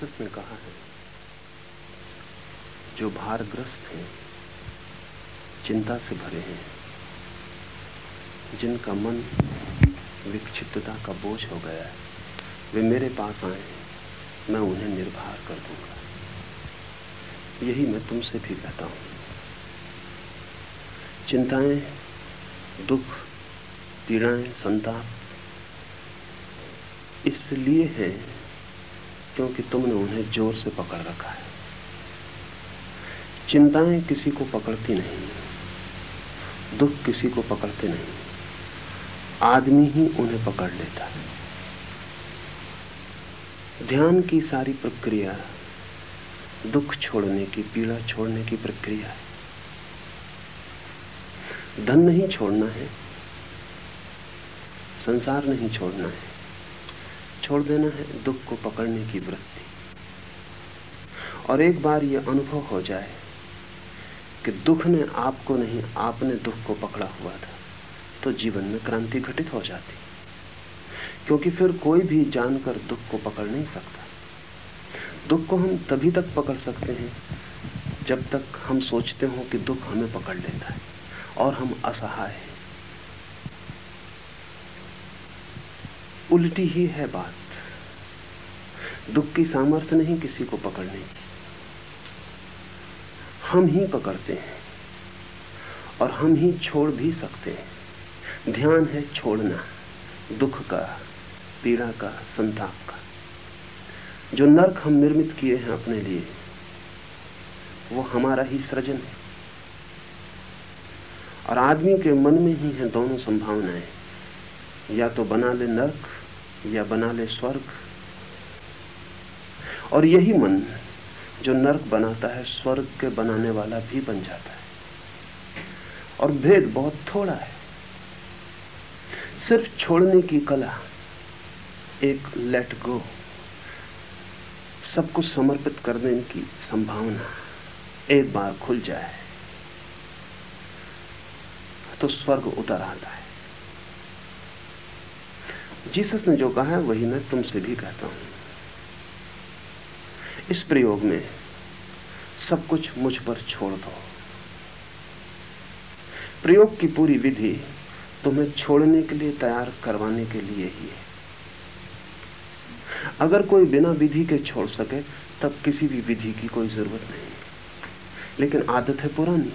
Jesus ने कहा है, जो भारग्रस्त हैं, चिंता से भरे हैं। जिनका मन विक्षिप्तता का बोझ हो गया है, वे मेरे पास आए मैं उन्हें निर्भर कर दूँगा। यही मैं तुमसे भी कहता हूँ। चिंताएँ, दुख, पीड़ाएँ, संताप इसलिए है क्योंकि तुमने उन्हें ज़ोर से पकड़ रखा है। चिंताएँ किसी को पकड़ती नहीं, दुख किसी को पकड़ते नहीं। आदमी ही उन्हें पकड़ लेता है। ध्यान की सारी प्रक्रिया, दुख छोड़ने की, पीड़ा छोड़ने की प्रक्रिया है। धन नहीं छोड़ना है, संसार नहीं छोड़ना है। छोड़ देना है दुख को पकड़ने की वृत्ति। और एक बार यह अनुभव हो जाए कि दुख ने आपको नहीं, आपने दुख को पकड़ा हुआ था तो जीवन में क्रांति घटित हो जाती। क्योंकि फिर कोई भी जानकर दुख को पकड़ नहीं सकता। दुख को हम तभी तक पकड़ सकते हैं जब तक हम सोचते हो कि दुख हमें पकड़ लेता है और हम असहाय हैं। उल्टी ही है बात। दुख की सामर्थ्य नहीं किसी को पकड़ने की। हम ही पकड़ते हैं और हम ही छोड़ भी सकते हैं। ध्यान है छोड़ना, दुख का, पीड़ा का, संताप का। जो नर्क हम निर्मित किए हैं अपने लिए, वो हमारा ही सृजन है। और आदमी के मन में ही है दोनों संभावनाएँ। या तो बना ले नर्क या बना ले स्वर्ग। और यही मन जो नर्क बनाता है, स्वर्ग के बनाने वाला भी बन जाता है। और भेद बहुत थोड़ा है। सिर्फ़ छोड़ने की कला, एक लेट गो सब कुछ समर्पित करने की संभावना एक बार खुल जाए तो स्वर्ग उतर आता है। जीसस ने जो कहा है, वही मैं तुमसे भी कहता हूँ। इस प्रयोग में सब कुछ मुझ पर छोड़ दो। प्रयोग की पूरी विधि तुम्हें छोड़ने के लिए, तैयार करवाने के लिए ही है। अगर कोई बिना विधि के छोड़ सके, तब किसी भी विधि की कोई ज़रूरत नहीं। लेकिन आदत है पुरानी।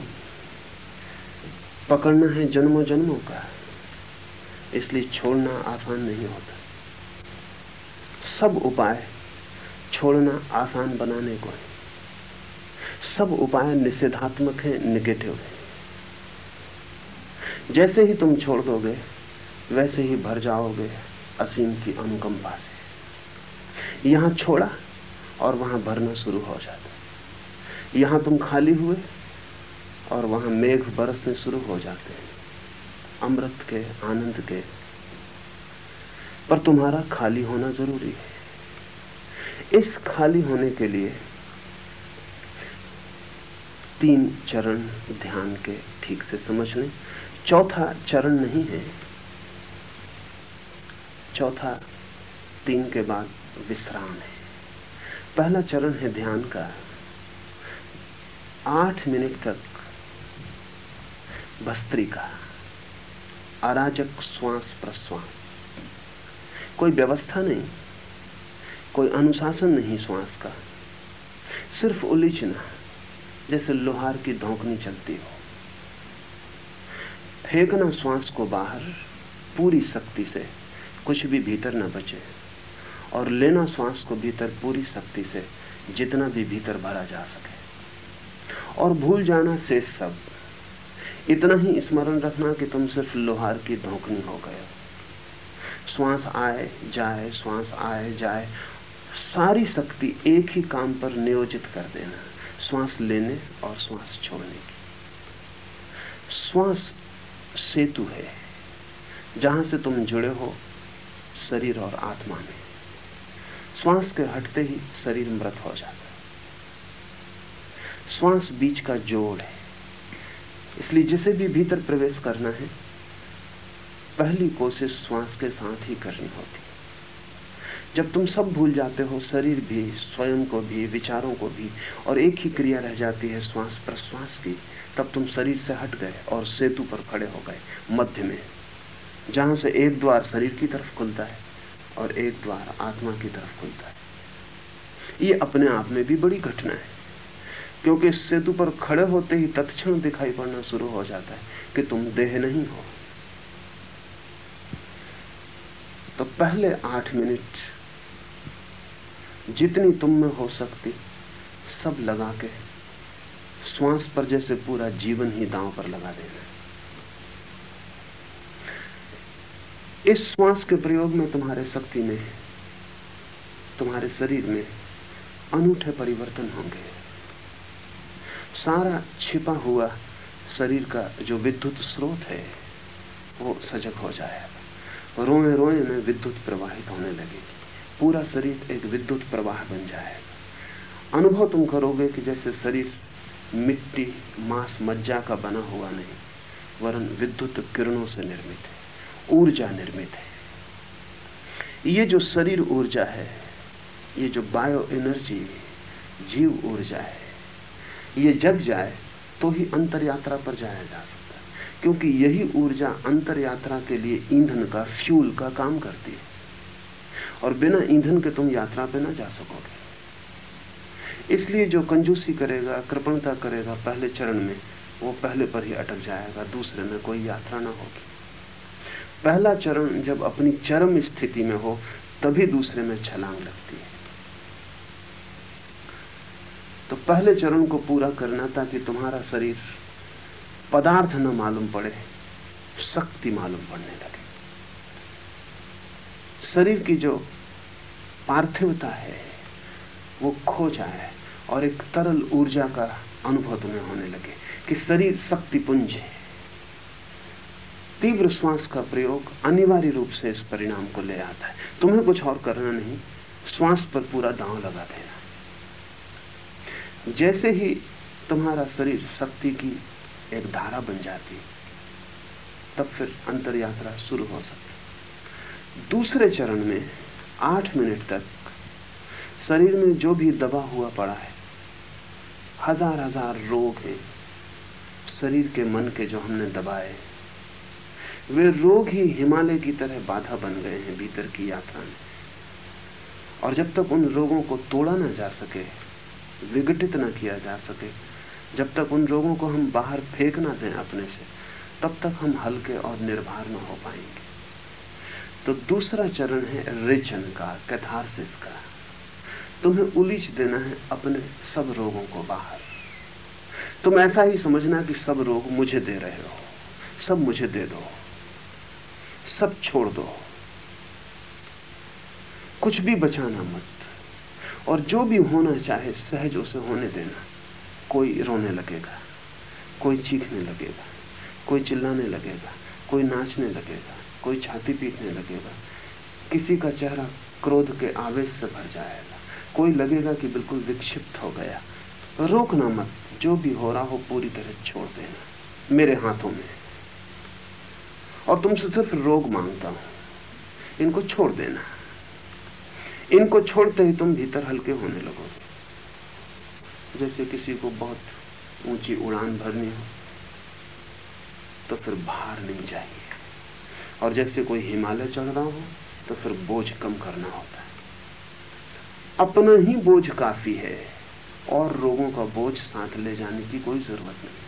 पकड़ना है जन्मों जन्मों का। इसलिए छोड़ना आसान नहीं होता। सब उपाय छोड़ना आसान बनाने को है। सब उपाय निषेधात्मक है निगेटिव है। जैसे ही तुम छोड़ दोगे, वैसे ही भर जाओगे असीम की अनुकंपा से। यहाँ छोड़ा और वहाँ भरना शुरू हो जाता। यहाँ तुम खाली हुए और वहाँ मेघ बरसने शुरू हो जाते हैं। अमृत के, आनंद के। पर तुम्हारा खाली होना ज़रूरी है। इस खाली होने के लिए तीन चरण ध्यान के ठीक से समझ लें। चौथा चरण नहीं है। चौथा तीन के बाद विश्राम है। पहला चरण है ध्यान का। आठ मिनट तक भस्त्रिका अराजक श्वास प्रश्वास। कोई व्यवस्था नहीं, कोई अनुशासन नहीं श्वास का। सिर्फ़ उलिझना, जैसे लोहार की धोकनी चलती हो। फेंकना श्वास को बाहर, पूरी शक्ति से, कुछ भी भीतर न बचे। और लेना श्वास को भीतर, पूरी शक्ति से, जितना भी भीतर भरा जा सके। और भूल जाना शेष सब। इतना ही स्मरण रखना कि तुम सिर्फ़ लोहार की धोखनी हो गए श्वास आए, जाए, श्वास आए, जाए। सारी शक्ति एक ही काम पर नियोजित कर देना, श्वास लेने और श्वास छोड़ने की। श्वास सेतु है, जहाँ से तुम जुड़े हो, शरीर और आत्मा में। श्वास के हटते ही शरीर मृत हो जाता है। श्वास बीच का जोड़ है इसलिए जिसे भी भीतर प्रवेश करना है, पहली कोशिश श्वास के साथ ही करनी होती जब तुम सब भूल जाते हो, शरीर भी, स्वयं को भी, विचारों को भी, और एक ही क्रिया रह जाती है श्वास प्रश्वास की, तब तुम शरीर से हट गए और सेतु पर खड़े हो गए, मध्य में। जहाँ से एक द्वार शरीर की तरफ़ खुलता है और एक द्वार आत्मा की तरफ़ खुलता है। ये अपने आप में भी बड़ी घटना है। क्योंकि सेतु पर खड़े होते ही तत्क्षण दिखाई पड़ना शुरू हो जाता है कि तुम देह नहीं हो। तो पहले आठ मिनट जितनी तुम में हो सकती, सब लगा के श्वास पर जैसे पूरा जीवन ही दांव पर लगा देना इस श्वास के प्रयोग में तुम्हारे शक्ति में, तुम्हारे शरीर में अनूठे परिवर्तन होंगे। सारा छिपा हुआ शरीर का जो विद्युत स्रोत है, वो सजग हो जाएगा रोए रोए में विद्युत प्रवाहित होने लगेगी पूरा शरीर एक विद्युत प्रवाह बन जाएगा अनुभव तुम करोगे कि जैसे शरीर मिट्टी, मांस, मज्जा का बना हुआ नहीं, वरन विद्युत किरणों से निर्मित है, ऊर्जा निर्मित है। ये जो शरीर ऊर्जा है, ये जो बायो एनर्जी जीव ऊर्जा है ये जग जाए तो ही अंतर यात्रा पर जाया जा सकता है। क्योंकि यही ऊर्जा अंतर यात्रा के लिए ईंधन का, फ्यूल का काम करती है। और बिना ईंधन के तुम यात्रा पे ना जा सकोगे। इसलिए जो कंजूसी करेगा, कृपणता करेगा पहले चरण में, वो पहले पर ही अटक जाएगा, दूसरे में कोई यात्रा ना होगी। पहला चरण जब अपनी चरम स्थिति में हो, तभी दूसरे में छलांग लगती है। तो पहले चरण को पूरा करना ताकि तुम्हारा शरीर पदार्थ न मालूम पड़े, शक्ति मालूम पड़ने लगे। शरीर की जो पार्थिवता है, वो खो जाए और एक तरल ऊर्जा का अनुभव तुम्हें होने लगे कि शरीर शक्ति पुंज है। तीव्र श्वास का प्रयोग अनिवार्य रूप से इस परिणाम को ले आता है। तुम्हें कुछ और करना नहीं, श्वास पर पूरा दांव लगा देना। जैसे ही तुम्हारा शरीर शक्ति की एक धारा बन जाती, तब फिर अंतर यात्रा शुरू हो सकती। दूसरे चरण में आठ मिनट तक शरीर में जो भी दबा हुआ पड़ा है, हज़ार हज़ार रोग हैं शरीर के मन के जो हमने दबाए। वे रोग ही हिमालय की तरह बाधा बन गए हैं भीतर की यात्रा में। और जब तक उन रोगों को तोड़ा ना जा सके विघटित ना किया जा सके। जब तक उन रोगों को हम बाहर फेंक ना दें अपने से, तब तक हम हल्के और निर्भर न हो पाएँगे। तो दूसरा चरण है रिचन का, कैथारसिस का। तुम्हें उलीच देना है अपने सब रोगों को बाहर। तुम ऐसा ही समझना कि सब रोग मुझे दे रहे हो, सब मुझे दे दो, सब छोड़ दो। कुछ भी बचाना मत। और जो भी होना चाहे, सहज उसे होने देना। कोई रोने लगेगा, कोई चीखने लगेगा, कोई चिल्लाने लगेगा, कोई नाचने लगेगा, कोई छाती पीटने लगेगा। किसी का चेहरा क्रोध के आवेश से भर जाएगा। कोई लगेगा कि बिल्कुल विक्षिप्त हो गया। रोकना मत, जो भी हो रहा हो पूरी तरह छोड़ देना, मेरे हाथों में। और तुमसे सिर्फ़ रोग माँगता हूँ, इनको छोड़ देना। इनको छोड़ते ही तुम भीतर हल्के होने लगोगे जैसे किसी को बहुत ऊँची उड़ान भरनी हो तो फिर भार नहीं चाहिए। और जैसे कोई हिमालय चढ़ रहा हो तो फिर बोझ कम करना होता है। अपना ही बोझ काफ़ी है, और रोगों का बोझ साथ ले जाने की कोई ज़रूरत नहीं।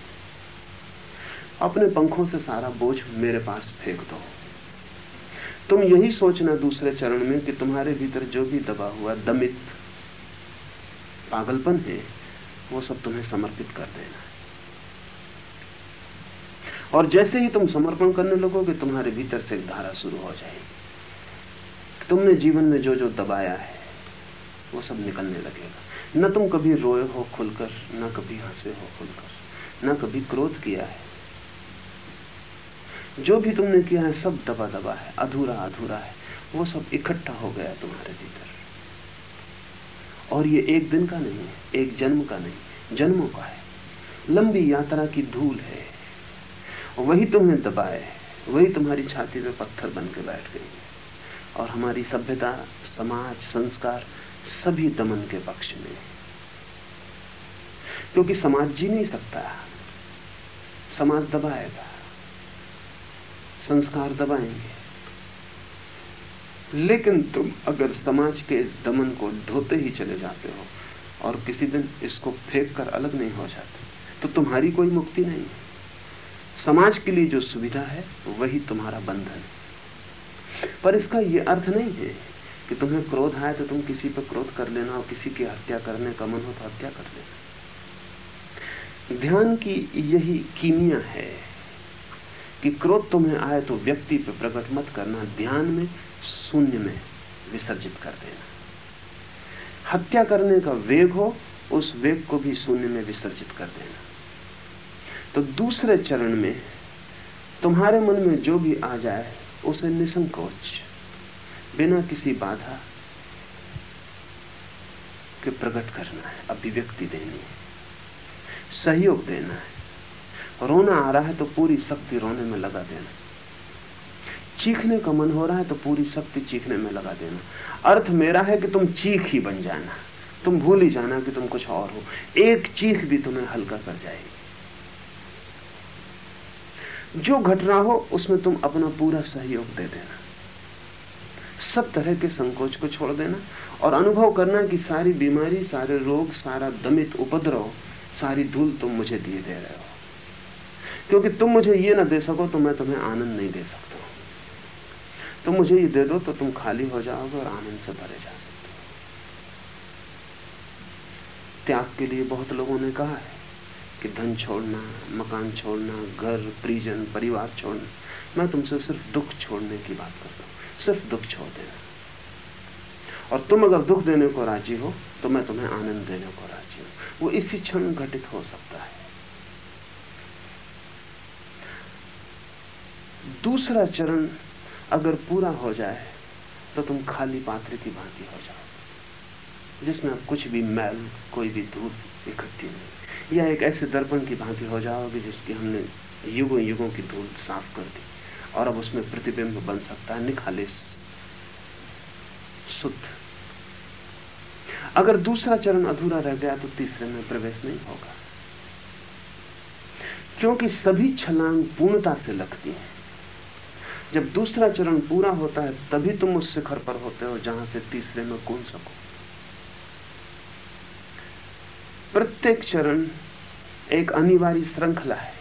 अपने पंखों से सारा बोझ मेरे पास फेंक दो। तुम यही सोचना दूसरे चरण में कि तुम्हारे भीतर जो भी दबा हुआ दमित पागलपन है, वो सब तुम्हें समर्पित कर देना और जैसे ही तुम समर्पण करने लगोगे, तुम्हारे भीतर से एक धारा शुरू हो जाएगी। तुमने जीवन में जो जो दबाया है, वो सब निकलने लगेगा। न तुम कभी रोए हो खुलकर, न कभी हंसे हो खुलकर, न कभी क्रोध किया है। जो भी तुमने किया है, सब दबा दबा है, अधूरा अधूरा है। वो सब इकट्ठा हो गया तुम्हारे भीतर। और ये एक दिन का नहीं है, एक जन्म का नहीं जन्मों का है। लंबी यात्रा की धूल है। वही तुम्हें दबाए वही तुम्हारी छाती पे पत्थर बन के बैठ गई और हमारी सभ्यता, समाज, संस्कार, सभी दमन के पक्ष में है। क्योंकि समाज जी नहीं सकता। समाज दबाएगा। संस्कार दबाएँगे। लेकिन तुम अगर समाज के इस दमन को ढोते ही चले जाते हो और किसी दिन इसको फेंक कर अलग नहीं हो जाते तो तुम्हारी कोई मुक्ति नहीं। समाज के लिए जो सुविधा है, वही तुम्हारा बंधन पर इसका यह अर्थ नहीं है कि तुम्हें क्रोध आए तो तुम किसी पर क्रोध कर लेना और किसी की हत्या करने का मन हो तो हत्या कर लेना। ध्यान की यही कीमिया है कि क्रोध तुम्हें आए तो व्यक्ति पर प्रकट मत करना, ध्यान में, शून्य में विसर्जित कर देना। हत्या करने का वेग हो, उस वेग को भी शून्य में विसर्जित कर देना। तो दूसरे चरण में तुम्हारे मन में जो भी आ जाए, उसे निसंकोच, बिना किसी बाधा के प्रकट करना है, अभिव्यक्ति देनी है, सहयोग देना है। रोना आ रहा है तो पूरी शक्ति रोने में लगा देना। चीखने का मन हो रहा है तो पूरी शक्ति चीखने में लगा देना। अर्थ मेरा है कि तुम चीख ही बन जाना। तुम भूल ही जाना कि तुम कुछ और हो। एक चीख भी तुम्हें हल्का कर जाएगी। जो घट रहा हो, उसमें तुम अपना पूरा सहयोग दे देना। सब तरह के संकोच को छोड़ देना और अनुभव करना कि सारी बीमारी, सारे रोग, सारा दमित उपद्रव, सारी धूल तुम मुझे दिए दे रहे हो। क्योंकि तुम मुझे ये ना दे सको तो मैं तुम्हें आनंद नहीं दे सकता। तुम मुझे ये दे दो तो तुम खाली हो जाओगे और आनंद से भरे जा सकते हो। त्याग के लिए बहुत लोगों ने कहा है कि धन छोड़ना, मकान छोड़ना, घर, परिजन, परिवार छोड़ना। मैं तुमसे सिर्फ़ दुख छोड़ने की बात करता हूँ, सिर्फ़ दुख छोड़ देना। और तुम अगर दुख देने को राज़ी हो तो मैं तुम्हें आनंद देने को राज़ी हूँ। वो इसी क्षण घटित हो सकता है। दूसरा चरण अगर पूरा हो जाए तो तुम खाली पात्र की भांति हो जाओ, जिसमें कुछ भी मैल, कोई भी धूल इकट्ठी नहीं या एक ऐसे दर्पण की भांति हो जाओगे जिसकी हमने युगों युगों की धूल साफ़ कर दी, और अब उसमें प्रतिबिंब बन सकता है, निखालिस। शुद्ध। अगर दूसरा चरण अधूरा रह गया तो तीसरे में प्रवेश नहीं होगा। क्योंकि सभी छलांग पूर्णता से लगती हैं। जब दूसरा चरण पूरा होता है, तभी तुम उस शिखर पर होते हो जहाँ से तीसरे में कूद सको। प्रत्येक चरण एक अनिवार्य श्रृंखला है।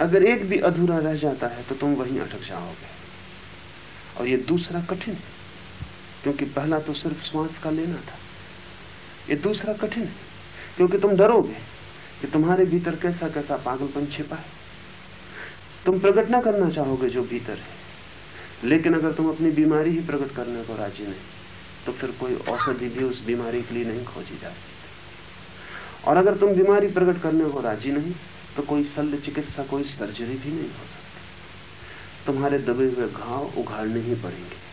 अगर एक भी अधूरा रह जाता है तो तुम वहीं अटक जाओगे। और ये दूसरा कठिन है, क्योंकि पहला तो सिर्फ़ श्वास का लेना था। ये दूसरा कठिन है, क्योंकि तुम डरोगे कि तुम्हारे भीतर कैसा कैसा पागलपन छिपा है। तुम प्रकट ना करना चाहोगे जो भीतर है। लेकिन अगर तुम अपनी बीमारी ही प्रकट करने को राज़ी नहीं तो फिर कोई औषधि भी उस बीमारी के लिए नहीं खोजी जा सकती। और अगर तुम बीमारी प्रकट करने को राज़ी नहीं तो कोई शल्य चिकित्सा, कोई सर्जरी भी नहीं हो सकती। तुम्हारे दबे हुए घाव उघाड़ने ही पड़ेंगे।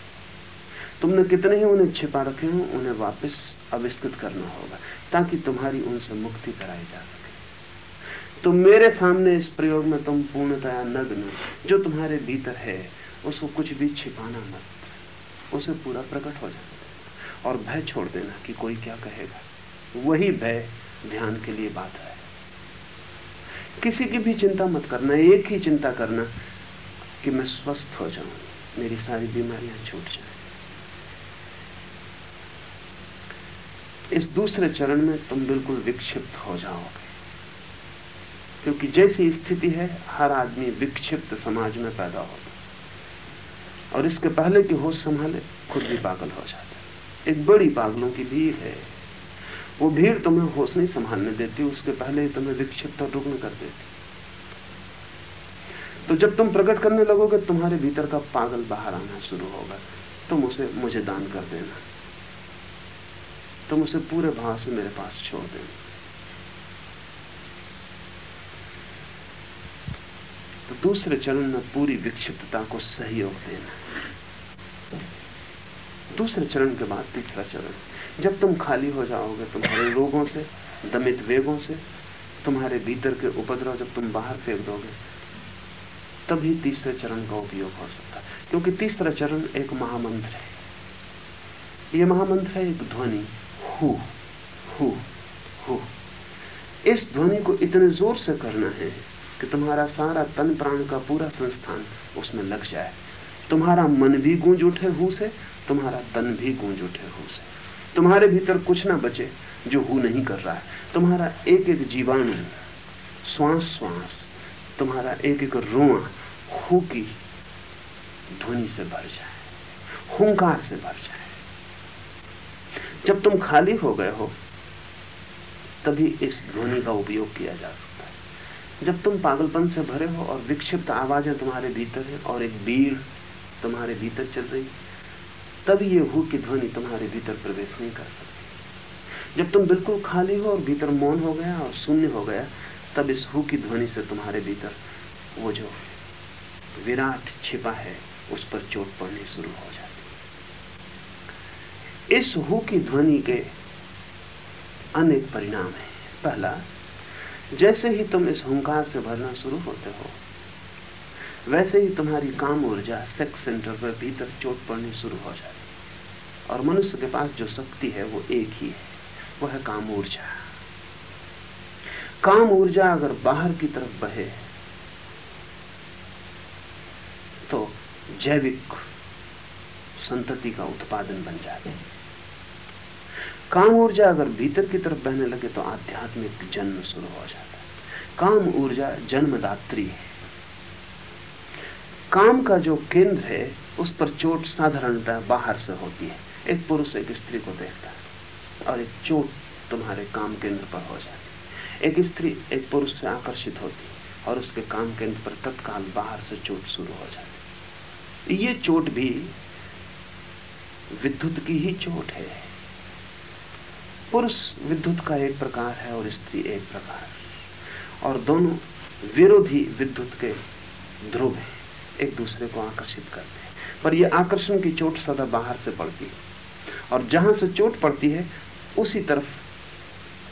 तुमने कितने ही उन्हें छिपा रखे हो, उन्हें वापस आविष्कृत करना होगा, ताकि तुम्हारी उनसे मुक्ति कराई जा सके। तो मेरे सामने इस प्रयोग में तुम पूर्णतया नग्न जो तुम्हारे भीतर है, उसको कुछ भी छिपाना मत उसे पूरा प्रकट हो जाए और भय छोड़ देना कि कोई क्या कहेगा। वही भय ध्यान के लिए बात है। किसी की भी चिंता मत करना, एक ही चिंता करना कि मैं स्वस्थ हो जाऊँ, मेरी सारी बीमारियाँ छूट जाए। इस दूसरे चरण में तुम बिल्कुल विक्षिप्त हो जाओगे। क्योंकि जैसी स्थिति है, हर आदमी विक्षिप्त समाज में पैदा होता और इसके पहले की होश संभाले, खुद भी पागल हो जाता एक बड़ी पागलों की भीड़ है। वो भीड़ तुम्हें होश नहीं संभालने देती, उसके पहले ही तुम्हें विक्षिप्त और रुग्ण कर देती। तो जब तुम प्रकट करने लगोगे, तुम्हारे भीतर का पागल बाहर आना शुरू होगा। तुम उसे, मुझे दान कर देना। तुम उसे पूरे भाव से मेरे पास छोड़ देना। दूसरे चरण में पूरी विक्षिप्तता को सहयोग देना। दूसरे चरण के बाद तीसरा चरण। जब तुम खाली हो जाओगे तुम्हारे रोगों से, दमित वेगों से, तुम्हारे भीतर के उपद्रव जब तुम बाहर फेंक दोगे, तभी तीसरे चरण का उपयोग हो सकता है। क्योंकि तीसरा चरण एक महामंत्र है। यह महामंत्र है एक ध्वनि। हु हु हु। इस ध्वनि को इतने ज़ोर से करना है कि तुम्हारा सारा तन प्राण का पूरा संस्थान उसमें लग जाए। तुम्हारा मन भी गूंज उठे हु से, तुम्हारा तन भी गूंज उठे हु से। तुम्हारे भीतर कुछ ना बचे जो हु नहीं कर रहा है। तुम्हारा एक एक जीवाणु, श्वास श्वास, तुम्हारा एक एक रोआ हु की ध्वनि से भर जाए, हुंकार से भर जाए। जब तुम खाली हो गए हो, तभी इस ध्वनि का उपयोग किया जा सकता जब तुम पागलपन से भरे हो और विक्षिप्त आवाज़ें तुम्हारे भीतर है और एक भीड़ तुम्हारे भीतर चल रही, तब ये हु की ध्वनि तुम्हारे भीतर प्रवेश नहीं कर सकती। जब तुम बिल्कुल खाली हो और भीतर मौन हो गया और शून्य हो गया, तब इस हु की ध्वनि से तुम्हारे भीतर वो जो विराट छिपा है, उस पर चोट पड़नी शुरू हो जाती इस हु की ध्वनि के अनेक परिणाम है। पहला जैसे ही तुम इस हंकार से भरना शुरू होते हो, वैसे ही तुम्हारी काम ऊर्जा सेक्स सेंटर पर भीतर चोट पड़नी शुरू हो जाती और मनुष्य के पास जो शक्ति है, वो एक ही है, वो है काम ऊर्जा। काम ऊर्जा अगर बाहर की तरफ़ बहे तो जैविक संतति का उत्पादन बन जाते है। काम ऊर्जा अगर भीतर की तरफ़ बहने लगे तो आध्यात्मिक जन्म शुरू हो जाता है। काम ऊर्जा जन्मदात्री है। काम का जो केंद्र है, उस पर चोट साधारणतः बाहर से होती है। एक पुरुष एक स्त्री को देखता है और एक चोट तुम्हारे काम केंद्र पर हो जाती है। एक स्त्री एक पुरुष से आकर्षित होती है और उसके काम केंद्र पर तत्काल बाहर से चोट शुरू हो जाती है। ये चोट भी विद्युत की ही चोट है। पुरुष विद्युत का एक प्रकार है और स्त्री एक प्रकार और दोनों विरोधी विद्युत के ध्रुव हैं, एक दूसरे को आकर्षित करते हैं। पर यह आकर्षण की चोट सदा बाहर से पड़ती है। और जहाँ से चोट पड़ती है, उसी तरफ़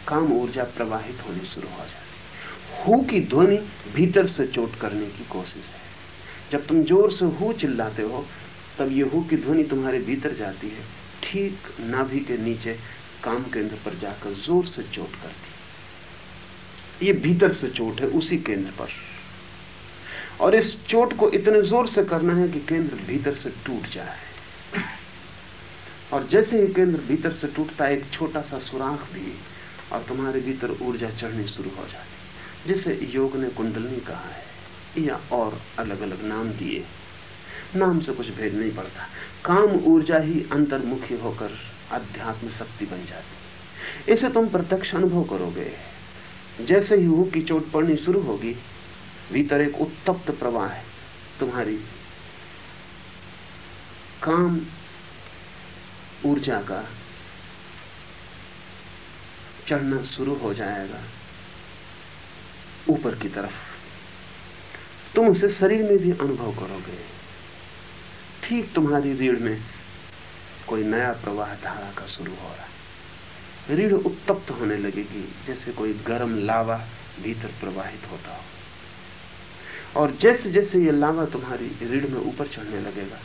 काम ऊर्जा प्रवाहित होनी शुरू हो जाती है। हु की ध्वनि भीतर से चोट करने की कोशिश है। जब तुम ज़ोर से हु चिल्लाते हो, तब ये हु की ध्वनि तुम्हारे भीतर जाती है, ठीक नाभि के नीचे काम केंद्र पर जाकर ज़ोर से चोट करती ये भीतर से चोट है, उसी केंद्र पर। और इस चोट को इतने ज़ोर से करना है कि केंद्र भीतर से टूट जाए। और जैसे ही केंद्र भीतर से टूटता है, एक छोटा सा सुराख भी और तुम्हारे भीतर ऊर्जा चढ़नी शुरू हो जाती जिसे योग ने कुंडलनी कहा है, या और अलग अलग नाम दिए। नाम से कुछ भेद नहीं पड़ता। काम, ऊर्जा ही अंतर्मुखी होकर अध्यात्म शक्ति बन जाती। इसे तुम प्रत्यक्ष अनुभव करोगे। जैसे ही हु की चोट पड़नी शुरू होगी, भीतर एक उत्तप्त प्रवाह है। तुम्हारी काम ऊर्जा का चढ़ना शुरू हो जाएगा ऊपर की तरफ़। तुम उसे शरीर में भी अनुभव करोगे। ठीक तुम्हारी रीढ़ में कोई नया प्रवाह धारा का शुरू हो रहा है। रीढ़ उत्तप्त होने लगेगी, जैसे कोई गर्म लावा भीतर प्रवाहित होता हो। और जैसे जैसे ये लावा तुम्हारी रीढ़ में ऊपर चढ़ने लगेगा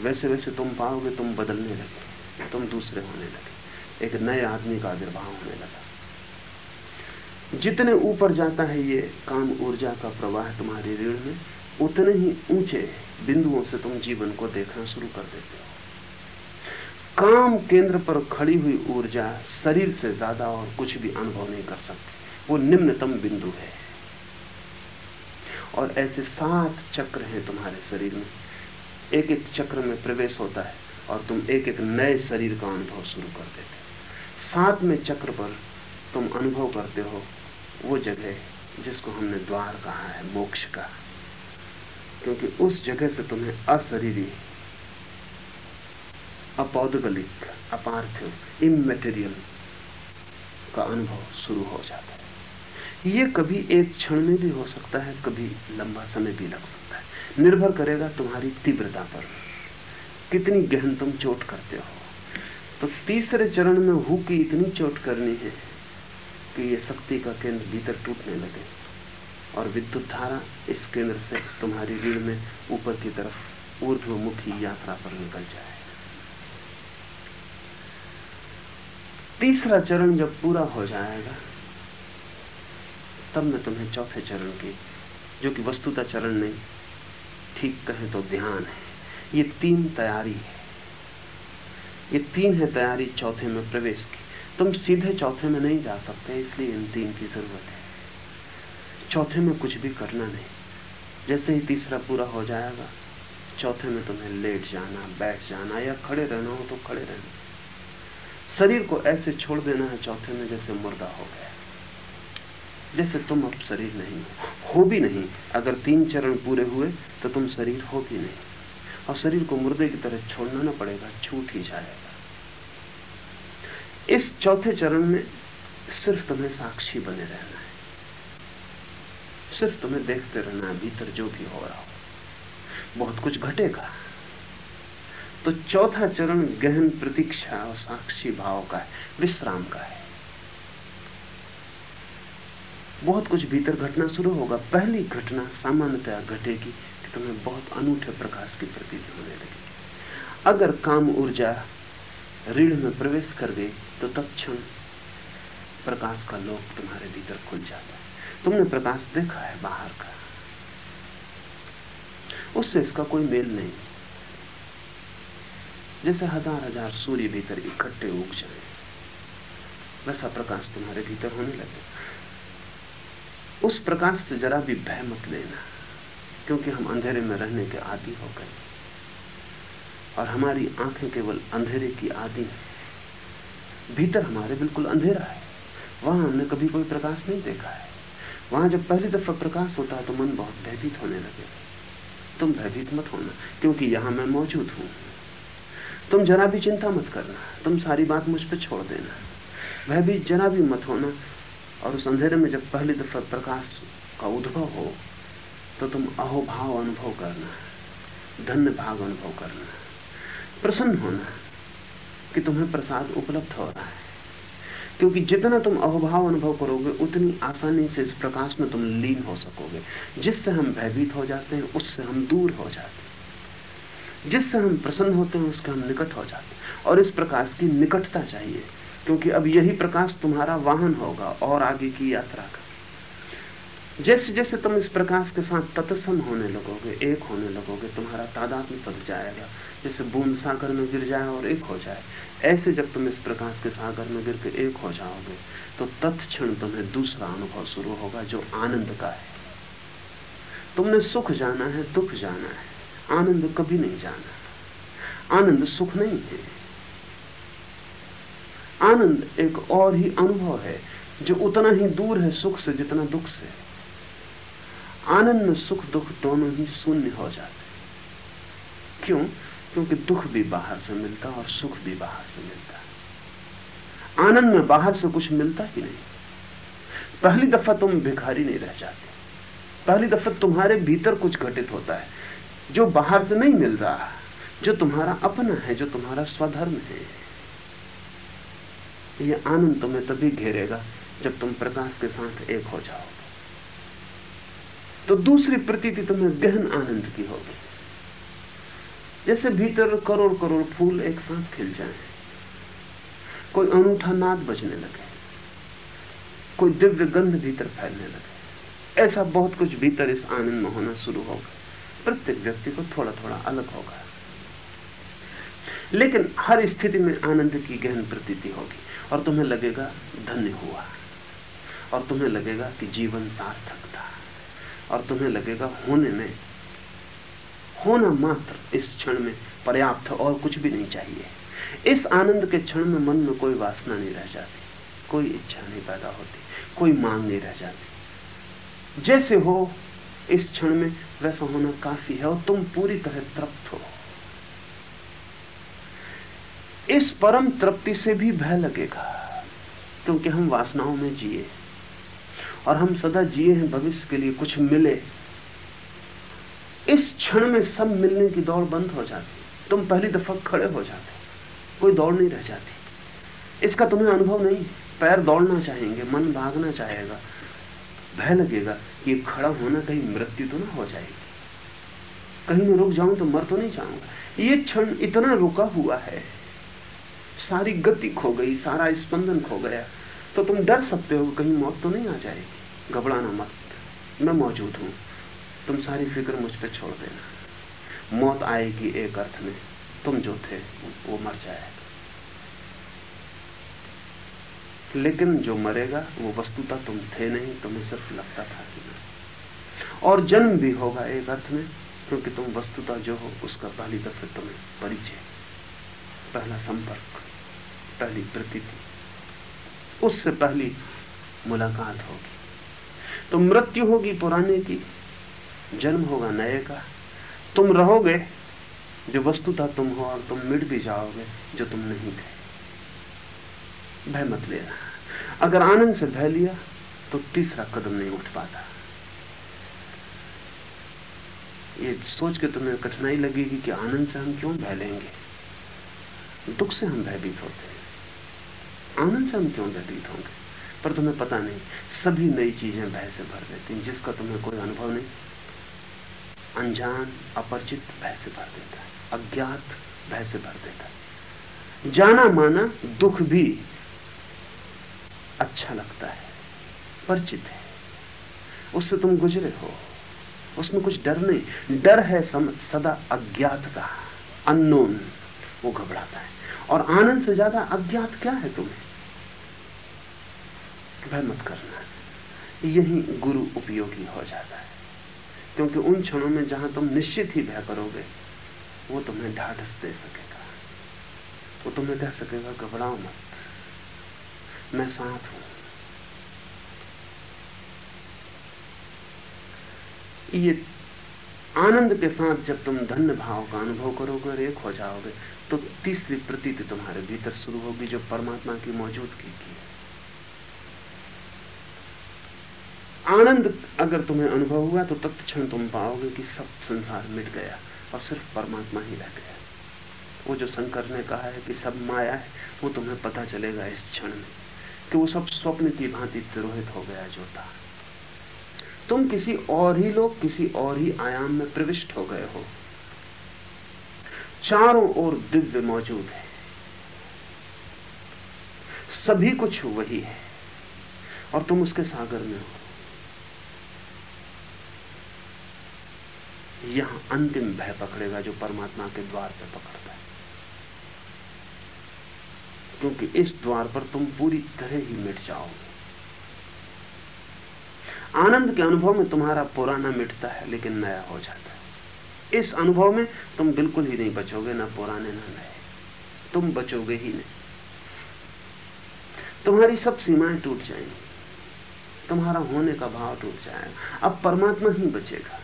वैसे वैसे तुम पाओगे, तुम बदलने लगे, तुम दूसरे होने लगे, एक नए आदमी का आविर्भाव होने लगा। जितने ऊपर जाता है ये काम ऊर्जा का प्रवाह तुम्हारी रीढ़ में, उतने ही ऊँचे बिंदुओं से तुम जीवन को देखना शुरू कर देते हो। काम केंद्र पर खड़ी हुई ऊर्जा शरीर से ज़्यादा और कुछ भी अनुभव नहीं कर सकती। वो निम्नतम बिंदु है। और ऐसे सात चक्र हैं तुम्हारे शरीर में। एक एक चक्र में प्रवेश होता है और तुम एक एक नए शरीर का अनुभव शुरू कर देते हो। सातवें चक्र पर तुम अनुभव करते हो, वो जगह जिसको हमने द्वार कहा है, मोक्ष का। क्योंकि उस जगह से तुम्हें अशरीरी अपौदगलिक अपार्थिव इमेटेरियल का अनुभव शुरू हो जाता है। ये कभी एक क्षण में भी हो सकता है, कभी लंबा समय भी लग सकता है। निर्भर करेगा तुम्हारी तीव्रता पर। कितनी गहन तुम चोट करते हो। तो तीसरे चरण में हु की इतनी चोट करनी है कि ये शक्ति का केंद्र भीतर टूटने लगे और विद्युत धारा इस केंद्र से तुम्हारी रीढ़ में ऊपर की तरफ़ ऊर्ध्वमुखी यात्रा पर निकल जाए। तीसरा चरण जब पूरा हो जाएगा, तब मैं तुम्हें चौथे चरण की, जो कि वस्तुता चरण नहीं, ठीक कहें तो ध्यान है। ये तीन तैयारी है। ये तीन है तैयारी चौथे में प्रवेश की। तुम सीधे चौथे में नहीं जा सकते, इसलिए इन तीन की ज़रूरत है। चौथे में कुछ भी करना नहीं। जैसे ही तीसरा पूरा हो जाएगा, चौथे में तुम्हें लेट जाना, बैठ जाना, या खड़े रहना हो तो खड़े रहना। शरीर को ऐसे छोड़ देना है चौथे में जैसे मुर्दा हो गया। जैसे तुम अब शरीर नहीं हो। हो भी नहीं। अगर तीन चरण पूरे हुए तो तुम शरीर हो भी नहीं। और शरीर को मुर्दे की तरह छोड़ना ना पड़ेगा, छूट ही जाएगा। इस चौथे चरण में सिर्फ़ तुम्हें साक्षी बने रहना है। सिर्फ़ तुम्हें देखते रहना है, भीतर जो भी हो रहा हो। बहुत कुछ घटेगा। तो चौथा चरण गहन प्रतीक्षा और साक्षी भाव का है, विश्राम का है। बहुत कुछ भीतर घटना शुरू होगा। पहली घटना सामान्यतया घटेगी कि तुम्हें बहुत अनूठे प्रकाश की प्रतीति होने लगेगी। अगर काम ऊर्जा रीढ़ में प्रवेश कर गई तो तत्क्षण प्रकाश का लोक तुम्हारे भीतर खुल जाता है। तुमने प्रकाश देखा है बाहर का? उससे इसका कोई मेल नहीं। जैसे हज़ार हज़ार सूर्य भीतर इकट्ठे उग जाए, वैसा प्रकाश तुम्हारे भीतर होने लगे। उस प्रकाश से जरा भी भय मत लेना, क्योंकि हम अंधेरे में रहने के आदि हो गए। और हमारी आँखें केवल अंधेरे की आदि है। भीतर हमारे बिल्कुल अंधेरा है। वहाँ हमने कभी कोई प्रकाश नहीं देखा है। वहाँ जब पहली दफ़ा प्रकाश होता है तो मन बहुत भयभीत होने लगे। तुम भयभीत मत होना, क्योंकि यहाँ मैं मौजूद हूँ। तुम जरा भी चिंता मत करना। तुम सारी बात मुझ पर छोड़ देना। भयभीत जरा भी मत होना। और उस अंधेरे में जब पहली दफ़ा प्रकाश का उद्भव हो तो तुम अहोभाव अनुभव करना। धन्य भाव अनुभव करना। प्रसन्न होना कि तुम्हें प्रसाद उपलब्ध हो रहा है। क्योंकि जितना तुम अहोभाव अनुभव करोगे, उतनी आसानी से इस प्रकाश में तुम लीन हो सकोगे। जिससे हम भयभीत हो जाते हैं, उससे हम दूर हो जाते हैं। जिससे हम प्रसन्न होते हैं, उसके हम निकट हो जाते हैं। और इस प्रकाश की निकटता चाहिए, क्योंकि अब यही प्रकाश तुम्हारा वाहन होगा और आगे की यात्रा का। जैसे जैसे तुम इस प्रकाश के साथ तत्सम होने लगोगे, एक होने लगोगे, तुम्हारा तादाद में बढ़ जाएगा। जैसे बूंद सागर में गिर जाए और एक हो जाए, ऐसे जब तुम इस प्रकाश के सागर में गिर के एक हो जाओगे तो तत्क्षण तुम्हें दूसरा अनुभव शुरू होगा, जो आनंद का है। तुमने सुख जाना है, दुख जाना है। आनंद कभी नहीं जाना। आनंद सुख नहीं है। आनंद एक और ही अनुभव है, जो उतना ही दूर है सुख से जितना दुख से। आनंद में सुख दुख दोनों ही शून्य हो जाते हैं। क्यों? क्योंकि दुख भी बाहर से मिलता और सुख भी बाहर से मिलता आनंद में बाहर से कुछ मिलता ही नहीं। पहली दफ़ा तुम भिखारी नहीं रह जाते। पहली दफ़ा तुम्हारे भीतर कुछ घटित होता है। जो बाहर से नहीं मिल रहा, जो तुम्हारा अपना है, जो तुम्हारा स्वधर्म है। ये आनंद तुम्हें तभी घेरेगा जब तुम प्रकाश के साथ एक हो जाओ। तो दूसरी प्रतीति तुम्हें गहन आनंद की होगी। जैसे भीतर करोड़ करोड़ फूल एक साथ खिल जाए। कोई अनूठा नाद बजने लगे। कोई दिव्य गंध भीतर फैलने लगे। ऐसा बहुत कुछ भीतर इस आनंद में होना शुरू होगा प्रत्येक व्यक्ति को थोड़ा थोड़ा अलग होगा। लेकिन हर स्थिति में आनंद की गहन प्रतीति होगी और तुम्हें लगेगा धन्य हुआ। और तुम्हें लगेगा कि जीवन सार्थक था। और तुम्हें लगेगा होने में, होना मात्र इस क्षण में पर्याप्त और कुछ भी नहीं चाहिए। इस आनंद के क्षण में मन में कोई वासना नहीं रह जाती, कोई इच्छा नहीं पैदा होती, कोई मांग नहीं रह जाती। जैसे हो इस क्षण में वैसा होना काफ़ी है और तुम पूरी तरह तृप्त हो। इस परम तृप्ति से भी भय लगेगा, क्योंकि हम वासनाओं में जिए और हम सदा जिए हैं भविष्य के लिए कुछ मिले। इस क्षण में सब मिलने की दौड़ बंद हो जाती तुम पहली दफ़ा खड़े हो जाते कोई दौड़ नहीं रह जाती। इसका तुम्हें अनुभव नहीं पैर दौड़ना चाहेंगे, मन भागना चाहेगा, भय लगेगा। कि खड़ा होना कहीं मृत्यु तो ना हो जाएगी। कहीं मैं रुक जाऊँ तो मर तो नहीं जाऊँगा। ये क्षण इतना रुका हुआ है। सारी गति खो गई, सारा स्पंदन खो गया। तो तुम डर सकते हो, कहीं मौत तो नहीं आ जाएगी। घबराना मत। मैं मौजूद हूँ। तुम सारी फ़िक्र मुझ पर छोड़ देना। मौत आएगी एक अर्थ में। तुम जो थे, वो मर जाएगा। लेकिन जो मरेगा, वो वस्तुता तुम थे नहीं, तुम्हें सिर्फ़ लगता था कि नहीं और जन्म भी होगा एक अर्थ में, क्योंकि तुम वस्तुता जो हो, उसका पहली दफे तुम्हें परिचय पहला संपर्क, पहली प्रतीति, उससे पहली मुलाकात होगी। तो मृत्यु होगी पुराने की, जन्म होगा नए का। तुम रहोगे जो वस्तुता तुम हो, और तुम मिट भी जाओगे जो तुम नहीं थे। भय मत लेना। अगर आनंद से भय लिया तो तीसरा कदम नहीं उठ पाता। ये सोच के तुम्हें कठिनाई लगेगी कि आनंद से हम क्यों भय लेंगे? दुख से हम भयभीत होते हैं। आनंद से हम क्यों भयभीत होंगे? पर तुम्हें पता नहीं, सभी नई चीज़ें भय से भर देती हैं, जिसका तुम्हें कोई अनुभव नहीं। अनजान, अपरिचित भय से भर देता है, अज्ञात भय से भर देता है। जाना माना दुख भी अच्छा लगता है परिचित है। उससे तुम गुजरे हो। उसमें कुछ डर नहीं। डर है सम, सदा अज्ञात का अननोन वो घबराता है। और आनंद से ज़्यादा अज्ञात क्या है तुम्हें? भय मत करना। यही गुरु उपयोगी हो जाता है। क्योंकि उन क्षणों में जहाँ तुम निश्चित ही भय करोगे वो तुम्हें ढाढ़स दे सकेगा। वो तुम्हें कह सकेगा घबराओ मत। मैं साथ हूँ। ये आनंद के साथ जब तुम धन्य भाव का अनुभव करोगे और एक हो जाओगे तो तीसरी प्रतीति तुम्हारे भीतर शुरू होगी जो परमात्मा की मौजूदगी की है। आनंद अगर तुम्हें अनुभव हुआ तो तत्क्षण तुम पाओगे कि सब संसार मिट गया और सिर्फ़ परमात्मा ही रह गया। वो जो शंकर ने कहा है कि सब माया है, वो तुम्हें पता चलेगा इस क्षण में। कि वो सब स्वप्न की भांति तिरोहित हो गया जो था तुम किसी और ही लोग किसी और ही आयाम में प्रविष्ट हो गए हो। चारों ओर दिव्य मौजूद है। सभी कुछ वही है, और तुम उसके सागर में हो। यहाँ अंतिम भय पकड़ेगा जो परमात्मा के द्वार पर पकड़ता है क्योंकि इस द्वार पर तुम पूरी तरह ही मिट जाओगे आनंद के अनुभव में तुम्हारा पुराना मिटता है, लेकिन नया हो जाता है। इस अनुभव में तुम बिल्कुल ही नहीं बचोगे, ना पुराने, ना नए। तुम बचोगे ही नहीं। तुम्हारी सब सीमाएँ टूट जाएँगी। तुम्हारा होने का भाव टूट जाएगा। अब परमात्मा ही बचेगा।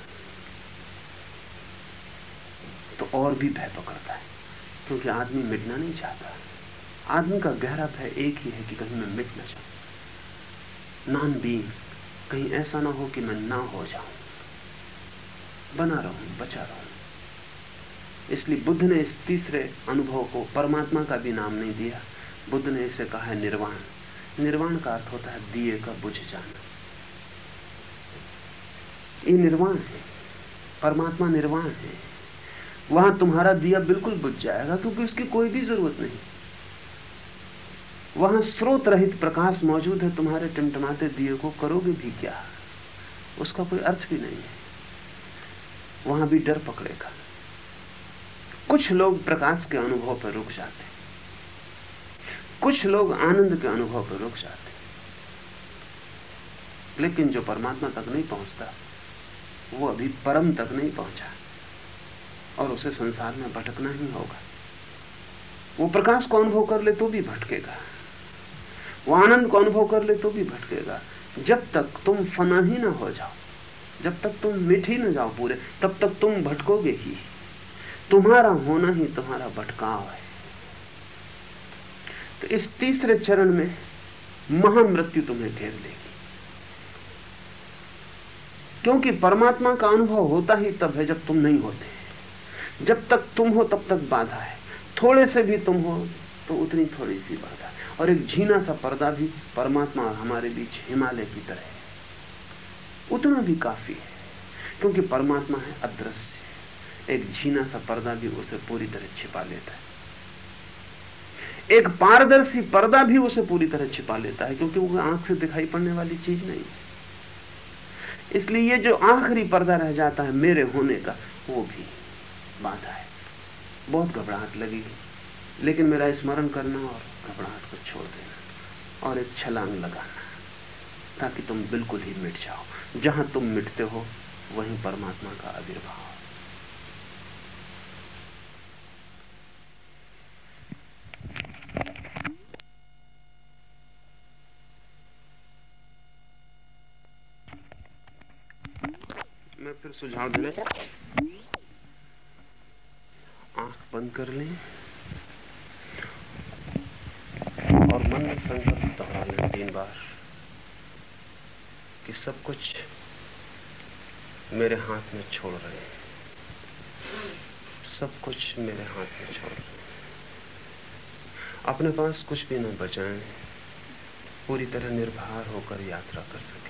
तो और भी भय पकड़ता है, क्योंकि आदमी मिटना नहीं चाहता। आदमी का गहरा भय एक ही है कि कहीं मैं मिट ना जाऊँ। नॉन बीइंग कहीं ऐसा ना हो कि मैं ना हो जाऊँ। बना रहूँ, बचा रहूँ। इसलिए बुद्ध ने इस तीसरे अनुभव को परमात्मा का भी नाम नहीं दिया। बुद्ध ने इसे कहा है निर्वाण। निर्वाण का अर्थ होता है दिए का बुझ जाना। ये निर्वाण है। परमात्मा निर्वाण है। वहाँ तुम्हारा दिया बिल्कुल बुझ जाएगा, क्योंकि उसकी कोई भी ज़रूरत नहीं। वहाँ स्रोत रहित प्रकाश मौजूद है, तुम्हारे टिमटमाते दिए को करोगे भी क्या? उसका कोई अर्थ भी नहीं है। वहाँ भी डर पकड़ेगा। कुछ लोग प्रकाश के अनुभव पर रुक जाते कुछ लोग आनंद के अनुभव पर रुक जाते लेकिन जो परमात्मा तक नहीं पहुँचता, वो अभी परम तक नहीं पहुँचा। और उसे संसार में भटकना ही होगा। वो प्रकाश को अनुभव कर ले तो भी भटकेगा। वो आनंद को अनुभव कर ले तो भी भटकेगा। जब तक तुम फना ही ना हो जाओ, जब तक तुम मिट ही ना जाओ पूरे, तब तक तुम भटकोगे ही। तुम्हारा होना ही तुम्हारा भटकाव है। तो इस तीसरे चरण में महामृत्यु तुम्हें घेर लेगी। क्योंकि परमात्मा का अनुभव होता ही तब है जब तुम नहीं होते। जब तक तुम हो तब तक बाधा है। थोड़े से भी तुम हो तो उतनी थोड़ी सी बाधा और एक झीना सा पर्दा भी परमात्मा और हमारे बीच हिमालय की तरह है। उतना भी काफ़ी है, क्योंकि परमात्मा है अदृश्य। एक झीना सा पर्दा भी उसे पूरी तरह छिपा लेता है। एक पारदर्शी पर्दा भी उसे पूरी तरह छिपा लेता है, क्योंकि वो आँख से दिखाई पड़ने वाली चीज़ नहीं इसलिए ये जो आखिरी पर्दा रह जाता है मेरे होने का, वो भी बाधा है। बहुत घबराहट लगेगी, लेकिन मेरा स्मरण करना और घबराहट को छोड़ देना और एक छलांग लगाना ताकि तुम बिल्कुल ही मिट जाओ। जहाँ तुम मिटते हो वहीं परमात्मा का आविर्भाव। मैं फिर सुझाव देना आँख बंद कर लें। मन संकल्प दोहरा लें तीन बार कि सब कुछ मेरे हाथ में छोड़ रहे हैं। सब कुछ मेरे हाथ में छोड़ रहे हैं। अपने पास कुछ भी न बचाएँ, पूरी तरह निर्भर होकर यात्रा कर सके।